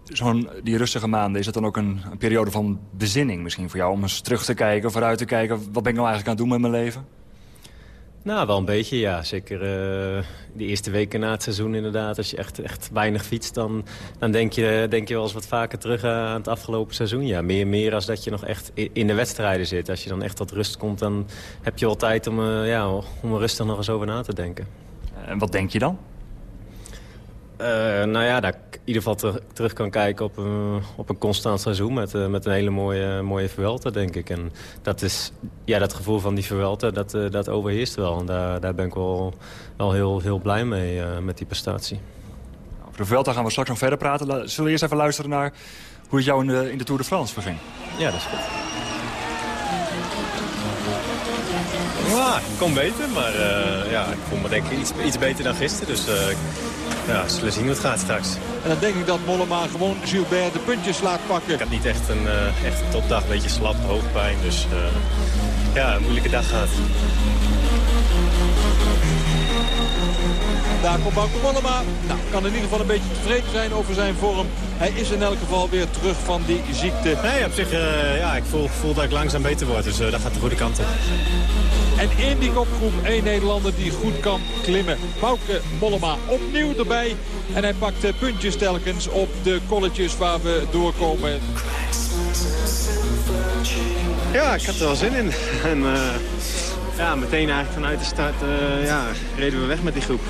zo'n die rustige maanden, is het dan ook een, een, periode van bezinning misschien voor jou? Om eens terug te kijken, vooruit te kijken, wat ben ik nou eigenlijk aan het doen met mijn leven? Nou, wel een beetje, ja. Zeker uh, die eerste weken na het seizoen inderdaad. Als je echt, echt weinig fietst, dan, dan denk, je, denk je wel eens wat vaker terug aan het afgelopen seizoen. Ja, meer, meer als dat je nog echt in de wedstrijden zit. Als je dan echt tot rust komt, dan heb je wel tijd om, uh, ja, om er rustig nog eens over na te denken. En wat denk je dan? Uh, nou ja, dat ik in ieder geval ter, terug kan kijken op een, op een constant seizoen... met, uh, met een hele mooie, mooie Vuelta, denk ik. En dat, is, ja, dat gevoel van die Vuelta, dat, uh, dat overheerst wel. En daar, daar ben ik wel, wel heel, heel blij mee met die prestatie. Over de Vuelta gaan we straks nog verder praten. Zullen we eerst even luisteren naar hoe het jou in de, in de Tour de France verging? Ja, dat is goed. Ja, ik kon beter, maar ja, ik voel me denk ik iets, iets beter dan gisteren. Dus ja, zullen zien hoe het gaat straks. En dan denk ik dat Mollema gewoon Gilbert de puntjes laat pakken. Ik had niet echt een, uh, echt een topdag, een beetje slap, hoofdpijn. Dus uh, ja, een moeilijke dag gehad. Daar komt Bauke Mollema. Nou, kan in ieder geval een beetje tevreden zijn over zijn vorm. Hij is in elk geval weer terug van die ziekte. Nee, op zich, uh, ja, ik voel, voel dat ik langzaam beter word. Dus dat gaat de goede kant op. En in die kopgroep één Nederlander die goed kan klimmen. Bouke Mollema opnieuw erbij. En hij pakt puntjes telkens op de colletjes waar we doorkomen. Ja, ik had er wel zin in. En uh, ja, meteen eigenlijk vanuit de start uh, ja, reden we weg met die groep.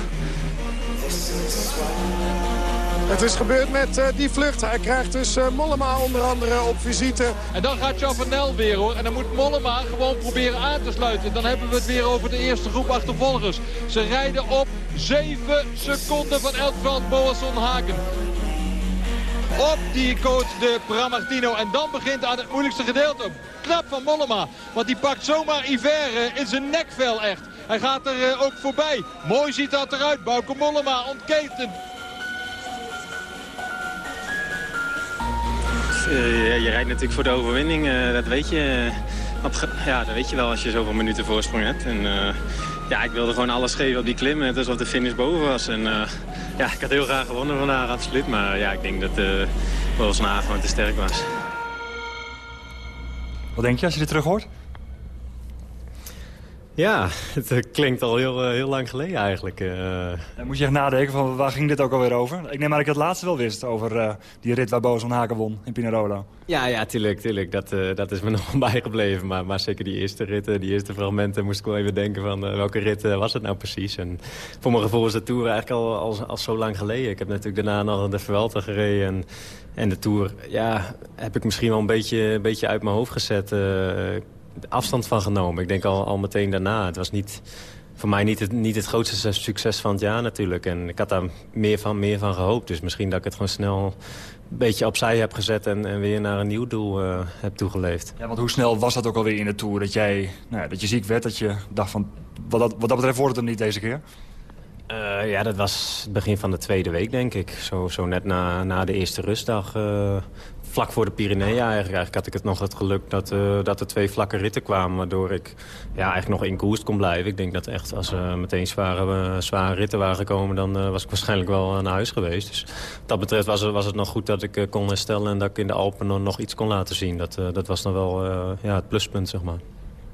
Het is gebeurd met uh, die vlucht. Hij krijgt dus uh, Mollema onder andere op visite. En dan gaat Chavanel weer hoor. En dan moet Mollema gewoon proberen aan te sluiten. Dan hebben we het weer over de eerste groep achtervolgers. Ze rijden op 7 seconden van Elkveld Boasson Haken. Op die coach de Pramartino. En dan begint aan het moeilijkste gedeelte. Knap van Mollema. Want die pakt zomaar Iver in zijn nekvel echt. Hij gaat er uh, ook voorbij. Mooi ziet dat eruit. Bauke Mollema ontketend. Je rijdt natuurlijk voor de overwinning, uh, dat weet je. ja, dat weet je wel als je zoveel minuten voorsprong hebt. En uh, ja, ik wilde gewoon alles geven op die klim, net alsof de finish boven was. En ja, ik had heel graag gewonnen vandaag, absoluut. Maar ja, ik denk dat uh, Wolfsna gewoon te sterk was. Wat denk je als je dit terug hoort? Ja, het eh, klinkt al heel, heel lang geleden eigenlijk. Uh... Moet je echt nadenken van waar ging dit ook alweer over? Ik neem aan dat ik het laatste wel wist over uh, die rit waar Boos van Haken won in Pinerolo. Ja, ja, tuurlijk, tuurlijk. Dat, uh, dat is me nog bijgebleven. Maar, maar zeker die eerste ritten, die eerste fragmenten moest ik wel even denken van welke rit was het nou precies. En voor mijn gevoel is de Tour eigenlijk al, al, al zo lang geleden. Ik heb natuurlijk daarna nog de Vuelta gereden en, en de Tour. Ja, heb ik misschien wel een beetje, een beetje uit mijn hoofd gezet afstand van genomen. Ik denk al, al meteen daarna. Het was niet, voor mij niet het, niet het grootste succes van het jaar natuurlijk. En ik had daar meer van, meer van gehoopt. Dus misschien dat ik het gewoon snel een beetje opzij heb gezet... en, en weer naar een nieuw doel uh, heb toegeleefd. Ja, want hoe snel was dat ook alweer in de Tour? Dat, jij, nou ja, dat je ziek werd, dat je dacht van... wat dat, wat dat betreft wordt het er niet deze keer? Uh, ja, dat was het begin van de tweede week, denk ik. Zo, zo net na, na de eerste rustdag uh, vlak voor de Pyreneeën eigenlijk. eigenlijk had ik het nog het geluk dat, uh, dat er twee vlakke ritten kwamen... waardoor ik ja, eigenlijk nog in koers kon blijven. Ik denk dat echt als er meteen zware, zware ritten waren gekomen... dan was ik waarschijnlijk wel naar huis geweest. Dus wat dat betreft was was het nog goed dat ik kon herstellen... en dat ik in de Alpen nog, nog iets kon laten zien. Dat, dat was dan wel ja, het pluspunt, zeg maar.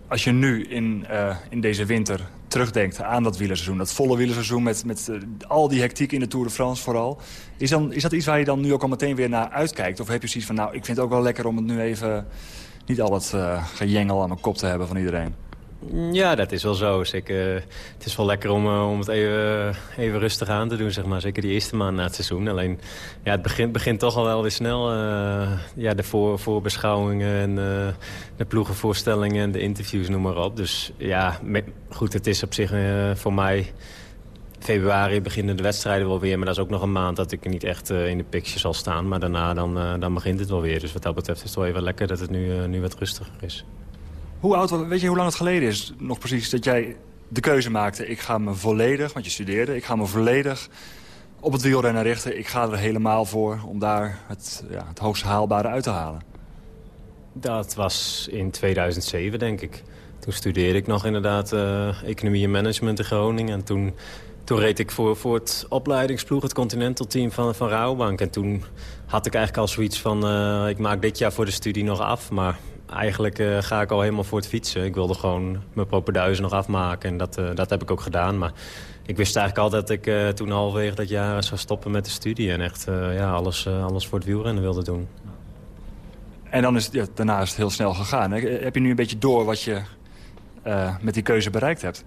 Als je nu in, in deze winter terugdenkt aan dat wielerseizoen... dat volle wielerseizoen met, met uh, al die hectiek in de Tour de France vooral... Is, dan, is dat iets waar je dan nu ook al meteen weer naar uitkijkt? Of heb je zoiets van, nou, ik vind het ook wel lekker om het nu even... niet al het uh, gejengel aan mijn kop te hebben van iedereen? Ja, dat is wel zo. Zeker, het is wel lekker om, uh, om het even, even rustig aan te doen, zeg maar. Zeker die eerste maand na het seizoen. Alleen, ja, het begint, begint toch al wel weer snel. Uh, ja, de voor, voorbeschouwingen en de ploegenvoorstellingen en de interviews, noem maar op. Dus ja, goed, het is op zich voor mij... Februari beginnen de wedstrijden wel weer, maar dat is ook nog een maand dat ik niet echt in de picture zal staan. Maar daarna dan, dan begint het wel weer. Dus wat dat betreft is het wel even lekker dat het nu, nu wat rustiger is. Hoe oud, weet je hoe lang het geleden is nog precies dat jij de keuze maakte... ik ga me volledig, want je studeerde, ik ga me volledig op het wielrennen richten. Ik ga er helemaal voor om daar het, ja, het hoogst haalbare uit te halen. Dat was in 2007, denk ik. Toen studeerde ik nog inderdaad uh, economie en management in Groningen. En toen, toen reed ik voor, voor het opleidingsploeg, het Continental Team van, van Rabobank. En toen had ik eigenlijk al zoiets van... Uh, ik maak dit jaar voor de studie nog af, maar eigenlijk uh, ga ik al helemaal voor het fietsen. Ik wilde gewoon mijn propenduizen nog afmaken en dat, uh, dat heb ik ook gedaan. Maar ik wist eigenlijk al dat ik uh, toen halverwege dat jaar zou stoppen met de studie... en echt ja, alles, alles voor het wielrennen wilde doen. En dan is het, ja, daarna is het heel snel gegaan. Heb je nu een beetje door wat je met die keuze bereikt hebt?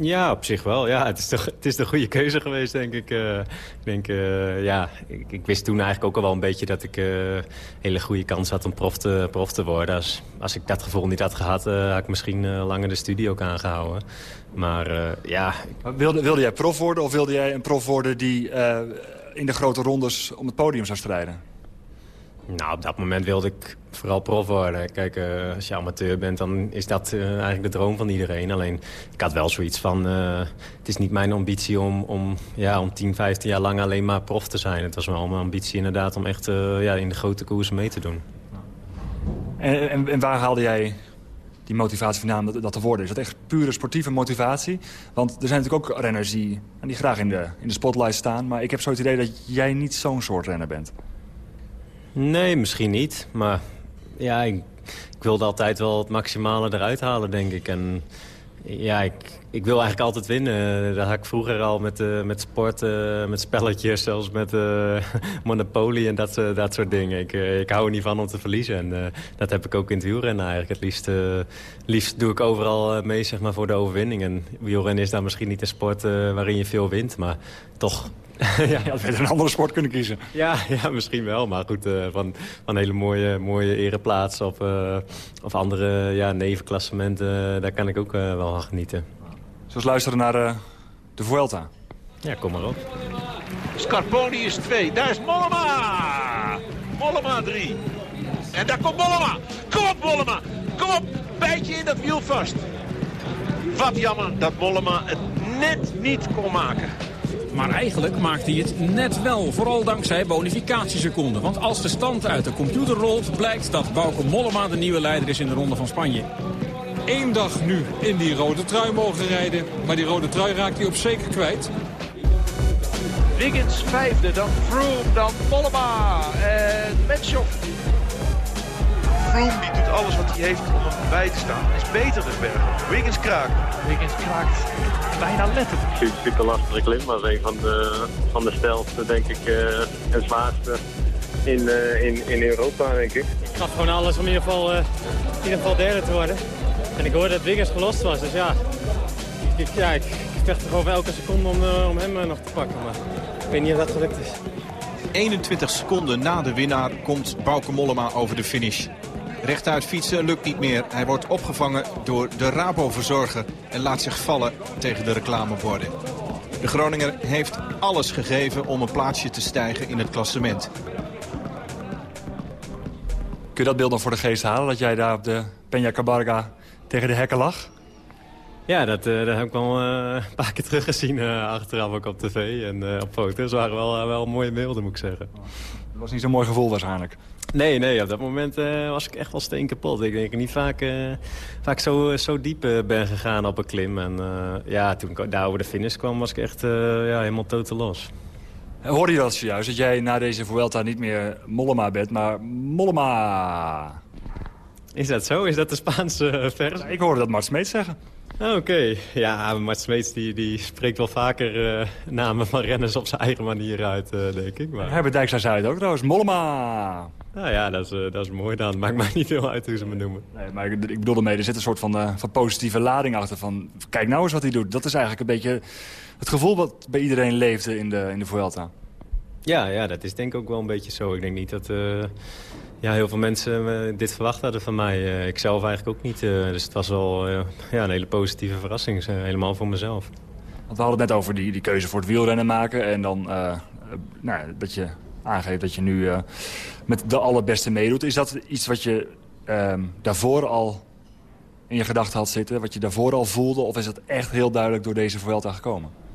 Ja, op zich wel. Ja, het, is de, het is de goede keuze geweest, denk ik. Uh, ik denk, uh, ja, ik, ik, wist toen eigenlijk ook al wel een beetje dat ik uh, hele goede kans had om prof te, prof te worden. Als, als ik dat gevoel niet had gehad, had ik misschien langer de studie ook aangehouden. Maar ja... Wilde, wilde jij prof worden of wilde jij een prof worden die in de grote rondes om het podium zou strijden? Nou, op dat moment wilde ik vooral prof worden. Kijk, uh, als je amateur bent, dan is dat uh, eigenlijk de droom van iedereen. Alleen, ik had wel zoiets van... Uh, het is niet mijn ambitie om, om, ja, om 10, 15 jaar lang alleen maar prof te zijn. Het was wel mijn ambitie inderdaad om echt ja, in de grote koersen mee te doen. En, en, en, waar haalde jij die motivatie vandaan dat, dat te worden? Is dat echt pure sportieve motivatie? Want er zijn natuurlijk ook renners die, die graag in de, in de spotlight staan. Maar ik heb zo het idee dat jij niet zo'n soort renner bent. Nee, misschien niet. Maar ja, ik, ik, wilde altijd wel het maximale eruit halen, denk ik. En ja, ik, ik wil eigenlijk altijd winnen. Dat had ik vroeger al met, uh, met sport, uh, met spelletjes, zelfs met uh, Monopoly en dat, dat soort dingen. Ik, ik hou er niet van om te verliezen. En dat heb ik ook in het wielrennen eigenlijk. Het liefst, liefst doe ik overal mee zeg maar, voor de overwinning. En wielrennen is dan misschien niet een sport waarin je veel wint. Maar toch ja, je had beter een andere sport kunnen kiezen. Ja, ja misschien wel. Maar goed, uh, van, van hele mooie, mooie ereplaatsen of, uh, of andere ja, nevenklassementen... daar kan ik ook uh, wel van genieten. Zoals luisteren naar de Vuelta. Ja, kom maar op. Scarponi is 2. Daar is Mollema. Mollema 3. En daar komt Mollema. Kom op, Mollema. Kom op. Bijt je in dat wiel vast. Wat jammer dat Mollema het net niet kon maken. Maar eigenlijk maakt hij het net wel, vooral dankzij bonificatieseconden. Want als de stand uit de computer rolt, blijkt dat Bauke Mollema de nieuwe leider is in de Ronde van Spanje. Eén dag nu in die rode trui mogen rijden. Maar die rode trui raakt hij op zeker kwijt. Wiggins vijfde, dan Froome, dan Mollema en Metcalf. Die doet alles wat hij heeft om hem bij te staan. Is beter dus bergen. Wiggins kraakt. Wiggins kraakt bijna letterlijk. Een lastige klim, maar een van de, van de stelste, denk ik, uh, het zwaarste in, uh, in, in Europa, denk ik. Ik gaf gewoon alles om in ieder geval, uh, in ieder geval derde te worden. En ik hoorde dat Wiggins gelost was, dus ja, ik, ja, ik, ik vecht er gewoon elke seconde om, om hem nog te pakken. Maar ik weet niet of dat gelukt is. 21 seconden na de winnaar komt Bauke Mollema over de finish. Rechtuit fietsen lukt niet meer. Hij wordt opgevangen door de Rabo-verzorger en laat zich vallen tegen de reclameborden. De Groninger heeft alles gegeven om een plaatsje te stijgen in het klassement. Kun je dat beeld nog voor de geest halen? Dat jij daar op de Peña Cabarga tegen de hekken lag? Ja, dat, uh, dat heb ik wel uh, een paar keer teruggezien uh, achteraf ook op tv en op foto's. waren wel, wel mooie beelden, moet ik zeggen. Dat was niet zo'n mooi gevoel waarschijnlijk. Nee, nee, op dat moment uh, was ik echt wel steen kapot. Ik denk dat ik niet vaak, uh, vaak zo, zo diep uh, ben gegaan op een klim. En ja, toen ik daar over de finish kwam, was ik echt ja, helemaal totaal los. Hoorde je dat zojuist, dat jij na deze Vuelta niet meer Mollema bent, maar Mollema? Is dat zo? Is dat de Spaanse versie? ik hoorde dat Mart Smeets zeggen. Oké, okay. ja, Mart Smeets die, die spreekt wel vaker uh, namen van renners op zijn eigen manier uit, uh, denk ik. Maar... Herbert Dijkstra zei het ook trouwens, Mollema! Nou ja, dat is, uh, dat is mooi dan. Maakt mij niet veel uit hoe ze me noemen. Nee, maar ik, ik bedoel ermee, er zit een soort van, van positieve lading achter. Van, kijk nou eens wat hij doet. Dat is eigenlijk een beetje het gevoel wat bij iedereen leefde in de, in de Vuelta. Ja, ja, dat is denk ik ook wel een beetje zo. Ik denk niet dat ja, heel veel mensen dit verwacht hadden van mij. Uh, ik zelf eigenlijk ook niet. Dus het was wel ja, een hele positieve verrassing. helemaal voor mezelf. Want we hadden het net over die, die keuze voor het wielrennen maken. En dan nou, dat je aangeeft dat je nu met de allerbeste meedoet. Is dat iets wat je ehm, daarvoor al in je gedachten had zitten? Wat je daarvoor al voelde? Of is dat echt heel duidelijk door deze Vuelta gekomen?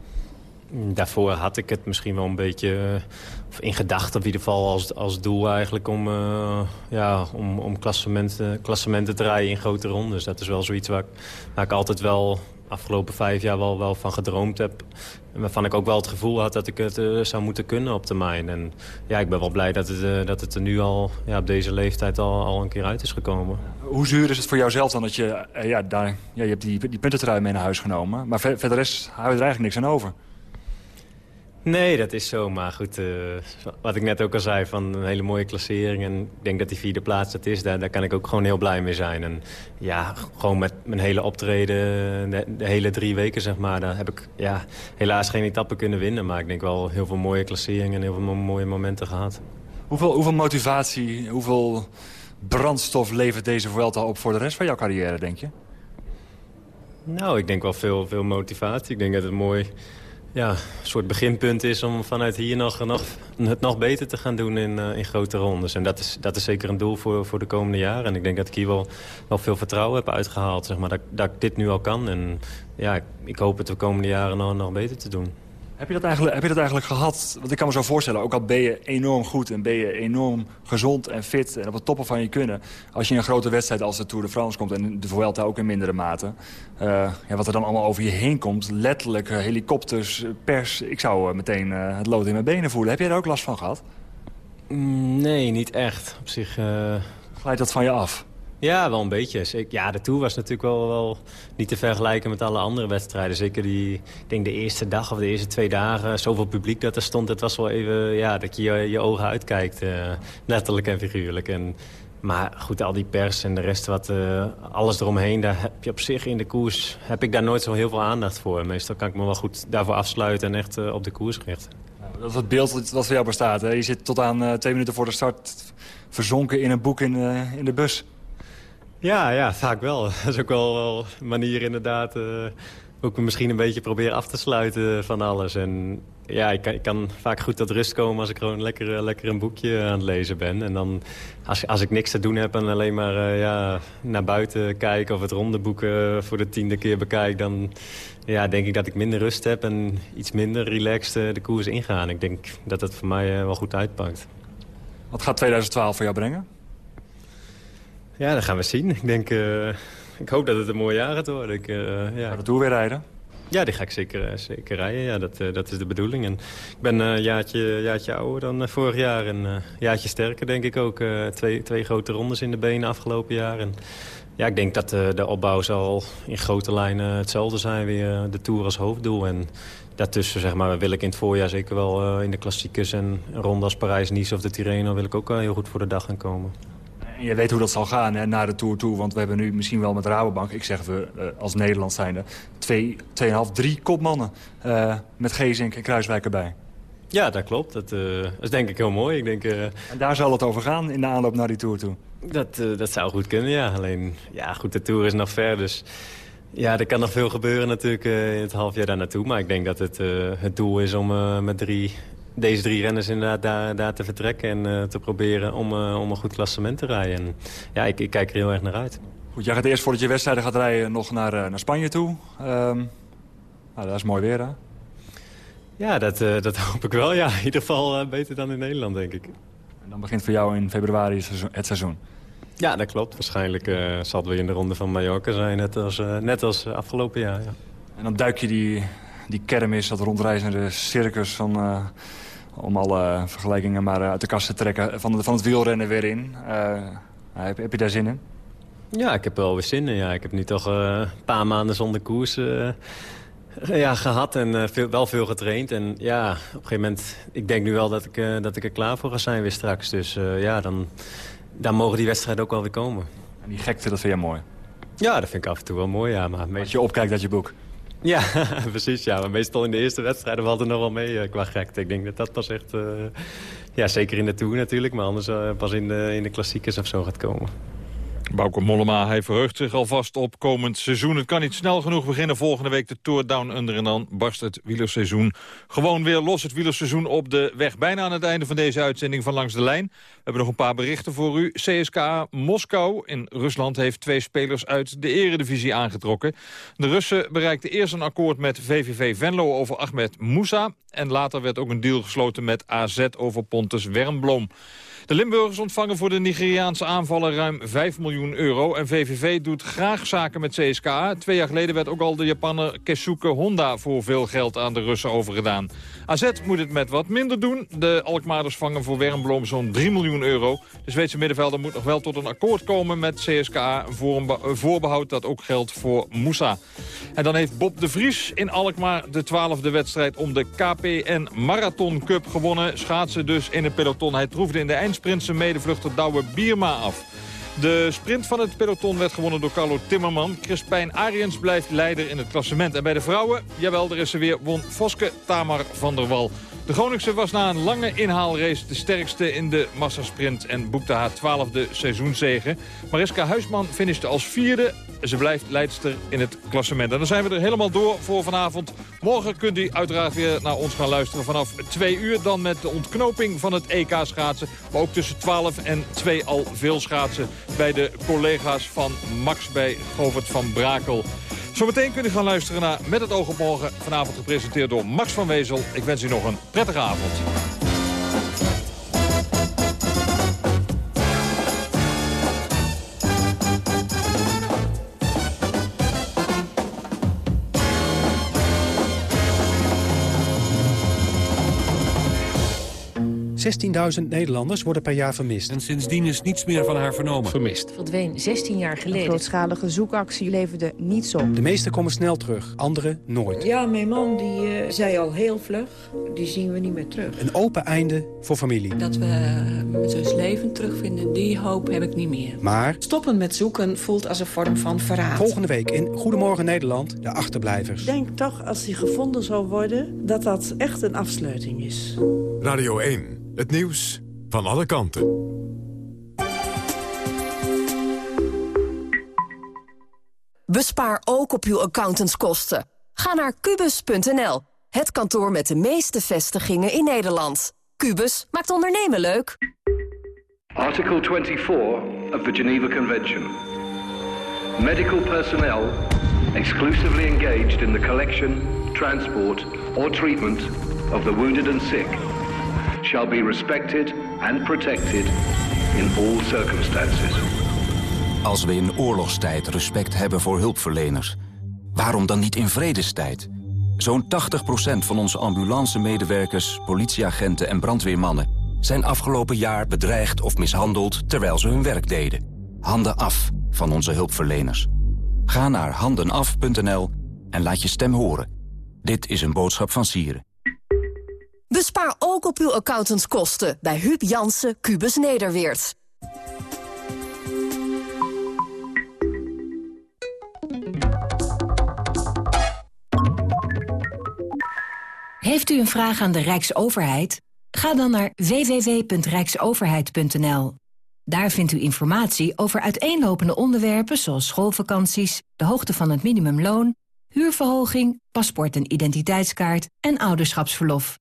Daarvoor had ik het misschien wel een beetje of in gedachten in ieder geval als, als doel eigenlijk om, uh, ja, om, om klassementen, klassementen te rijden in grote rondes. Dat is wel zoiets waar ik, waar ik altijd wel afgelopen vijf jaar wel, wel van gedroomd heb. Waarvan ik ook wel het gevoel had dat ik het uh, zou moeten kunnen op termijn. En ja, ik ben wel blij dat het, dat het er nu al ja, op deze leeftijd al, al een keer uit is gekomen. Hoe zuur is het voor jouzelf dan dat je, ja, daar, ja, je hebt die, die puntentrui mee naar huis genomen. Maar ver, verder is, hou er eigenlijk niks aan over. Nee, dat is zo. Maar goed, uh, wat ik net ook al zei, van een hele mooie klassering. En ik denk dat die vierde plaats dat is, daar, daar kan ik ook gewoon heel blij mee zijn. En ja, gewoon met mijn hele optreden, de, de, hele drie weken zeg maar, daar heb ik ja, helaas geen etappe kunnen winnen. Maar ik denk wel heel veel mooie klasseringen en heel veel mooie momenten gehad. Hoeveel, hoeveel motivatie, hoeveel brandstof levert deze Vuelta op voor de rest van jouw carrière, denk je? Nou, ik denk wel veel, veel motivatie. Ik denk dat het mooi ja, een soort beginpunt is om vanuit hier nog, nog, het nog beter te gaan doen in, uh, in grote rondes. En dat is, dat is zeker een doel voor, voor de komende jaren. En ik denk dat ik hier wel, wel veel vertrouwen heb uitgehaald. Zeg maar, dat, dat ik dit nu al kan. En ja, ik, ik hoop het de komende jaren nog, nog beter te doen. Heb je, dat eigenlijk, heb je dat eigenlijk gehad? Want ik kan me zo voorstellen, ook al ben je enorm goed... en ben je enorm gezond en fit en op het toppen van je kunnen... als je in een grote wedstrijd als de Tour de France komt... en de Vuelta ook in mindere mate... Uh, ja, wat er dan allemaal over je heen komt... letterlijk uh, helikopters, pers... ik zou uh, meteen het lood in mijn benen voelen. Heb jij daar ook last van gehad? Mm, nee, niet echt. Op zich... Glijdt dat van je af? Ja, wel een beetje. Ja, de Tour was natuurlijk wel, wel niet te vergelijken met alle andere wedstrijden. Zeker die, ik denk de eerste dag of de eerste twee dagen, zoveel publiek dat er stond. Het was wel even, ja, dat je je, ogen uitkijkt, uh, letterlijk en figuurlijk. En, maar goed, al die pers en de rest, wat, uh, alles eromheen, daar heb je op zich in de koers, heb ik daar nooit zo heel veel aandacht voor. Meestal kan ik me wel goed daarvoor afsluiten en echt uh, op de koers richten. Dat is het beeld wat voor jou bestaat. Je zit tot aan twee minuten voor de start verzonken in een boek in, in de bus. Ja, ja, vaak wel. Dat is ook wel, een manier inderdaad uh, ook misschien een beetje proberen af te sluiten van alles. En ja, ik kan, kan vaak goed tot rust komen als ik gewoon lekker, lekker een boekje aan het lezen ben. En dan, als, als ik niks te doen heb en alleen maar ja, naar buiten kijk... of het rondeboeken voor de tiende keer bekijk... dan ja, denk ik dat ik minder rust heb en iets minder relaxed de koers ingaan. Ik denk dat dat voor mij wel goed uitpakt. Wat gaat 2012 voor jou brengen? Ja, dat gaan we zien. Ik denk... Ik hoop dat het een mooi jaar gaat worden. Ik, uh, ja. De Tour weer rijden? Ja, die ga ik zeker, zeker rijden. Ja, dat, uh, dat is de bedoeling. En ik ben een jaartje, jaartje ouder dan vorig jaar. En een jaartje sterker, denk ik ook. twee, twee grote rondes in de benen afgelopen jaar. En ja, ik denk dat de opbouw zal in grote lijnen hetzelfde zijn. Weer de Tour als hoofddoel. En daartussen zeg maar, wil ik in het voorjaar zeker wel in de klassiekers... en ronde als Parijs-Nice of de Tirreno... wil ik ook heel goed voor de dag gaan komen. En je weet hoe dat zal gaan hè, naar de Tour toe. Want we hebben nu misschien wel met Rabobank, ik zeg we uh, als Nederland zijnde... twee, tweeënhalf, drie kopmannen uh, met Gezink en Kruiswijk erbij. Ja, dat klopt. Dat, uh, dat is denk ik heel mooi. Ik denk, en daar zal het over gaan in de aanloop naar die Tour toe? Dat, dat zou goed kunnen, ja. Alleen, ja goed, de Tour is nog ver, dus... Ja, er kan nog veel gebeuren natuurlijk in het half jaar daar naartoe. Maar ik denk dat het het doel is om met drie deze drie renners inderdaad daar, daar te vertrekken... en uh, te proberen om, uh, om een goed klassement te rijden. En, ja, ik, ik, kijk er heel erg naar uit. Goed, jij gaat eerst voordat je wedstrijden gaat rijden nog naar, uh, naar Spanje toe. Um, nou, dat is mooi weer, hè? Ja, dat, dat hoop ik wel. Ja, in ieder geval beter dan in Nederland, denk ik. En dan begint voor jou in februari het seizoen? Ja, dat klopt. Waarschijnlijk zal het weer in de ronde van Mallorca zijn, net als, net als afgelopen jaar. Ja. En dan duik je die, die kermis, dat rondreizende circus van, om alle vergelijkingen maar uit de kast te trekken van, de, van het wielrennen weer in. Uh, heb, heb je daar zin in? Ja, ik heb wel weer zin in. Ja. Ik heb nu toch uh, een paar maanden zonder koers ja, gehad en veel, wel veel getraind. En ja, op een gegeven moment, ik denk nu wel dat ik, dat ik er klaar voor ga zijn weer straks. Dus ja, dan, dan mogen die wedstrijden ook wel weer komen. En die gekte, dat vind jij mooi? Ja, dat vind ik af en toe wel mooi, ja. Maar Als je opkijkt uit je boek? Ja, precies. Ja. Maar meestal in de eerste wedstrijden valt het nog wel mee uh, qua gekte. Ik denk dat dat pas echt, uh, ja, zeker in de Tour natuurlijk, maar anders uh, pas in de, in de klassiekers of zo gaat komen. Bauke Mollema, hij verheugt zich alvast op komend seizoen. Het kan niet snel genoeg beginnen. Volgende week de Tour Down Under en dan barst het wielerseizoen gewoon weer los. Het wielerseizoen op de weg. Bijna aan het einde van deze uitzending van Langs de Lijn. We hebben nog een paar berichten voor u. CSKA Moskou in Rusland heeft twee spelers uit de eredivisie aangetrokken. De Russen bereikten eerst een akkoord met VVV Venlo over Ahmed Moussa. En later werd ook een deal gesloten met AZ over Pontus Wernbloem. De Limburgers ontvangen voor de Nigeriaanse aanvaller ruim 5 miljoen euro. En VVV doet graag zaken met CSKA. Twee jaar geleden werd ook al de Japaner Kesuke Honda voor veel geld aan de Russen overgedaan. AZ moet het met wat minder doen. De Alkmaarders vangen voor Wernbloem zo'n 3 miljoen euro. De Zweedse middenvelder moet nog wel tot een akkoord komen met CSKA. Voor een voorbehoud dat ook geldt voor Moussa. En dan heeft Bob de Vries in Alkmaar de twaalfde wedstrijd om de KPN Marathon Cup gewonnen. Schaatsen dus in het peloton. Hij troefde in de eindsprint zijn medevluchter Douwe Bierma af. De sprint van het peloton werd gewonnen door Carlo Timmerman. Crispijn Ariens blijft leider in het klassement. En bij de vrouwen, jawel, er is ze weer, won Voske Tamar van der Wal. De Groningse was na een lange inhaalrace de sterkste in de massasprint... en boekte haar twaalfde seizoenzege. Mariska Huisman finishte als vierde. Ze blijft leidster in het klassement. En dan zijn we er helemaal door voor vanavond. Morgen kunt u uiteraard weer naar ons gaan luisteren vanaf twee uur. Dan met de ontknoping van het EK schaatsen. Maar ook tussen 12 en 2 al veel schaatsen bij de collega's van Max bij Govert van Brakel. Zometeen kunt u gaan luisteren naar Met het oog op morgen. Vanavond gepresenteerd door Max van Wezel. Ik wens u nog een prettige avond. 16.000 Nederlanders worden per jaar vermist. En sindsdien is niets meer van haar vernomen. Vermist. Verdween 16 jaar geleden. Een grootschalige zoekactie leverde niets op. De meesten komen snel terug, anderen nooit. Ja, mijn man die uh, zei al heel vlug, die zien we niet meer terug. Een open einde voor familie. Dat we mijn zus levend terugvinden, die hoop heb ik niet meer. Maar... Stoppen met zoeken voelt als een vorm van verraad. Volgende week in Goedemorgen Nederland, de achterblijvers. Ik denk toch, als die gevonden zou worden, dat dat echt een afsluiting is. Radio 1. Het nieuws van alle kanten. Bespaar ook op uw accountantskosten. Ga naar kubus.nl, het kantoor met de meeste vestigingen in Nederland. Kubus maakt ondernemen leuk. Article 24 of the Geneva Convention. Medical personnel exclusively engaged in the collection, transport or treatment of the wounded and sick shall be respected and protected in all circumstances. Als we in oorlogstijd respect hebben voor hulpverleners, waarom dan niet in vredestijd? Zo'n 80% van onze ambulance-medewerkers, politieagenten en brandweermannen... zijn afgelopen jaar bedreigd of mishandeld terwijl ze hun werk deden. Handen af van onze hulpverleners. Ga naar handenaf.nl en laat je stem horen. Dit is een boodschap van Sieren. Bespaar ook op uw accountantskosten bij Huub Jansen Kubus Nederweert. Heeft u een vraag aan de Rijksoverheid? Ga dan naar www.rijksoverheid.nl. Daar vindt u informatie over uiteenlopende onderwerpen zoals schoolvakanties, de hoogte van het minimumloon, huurverhoging, paspoort en identiteitskaart en ouderschapsverlof.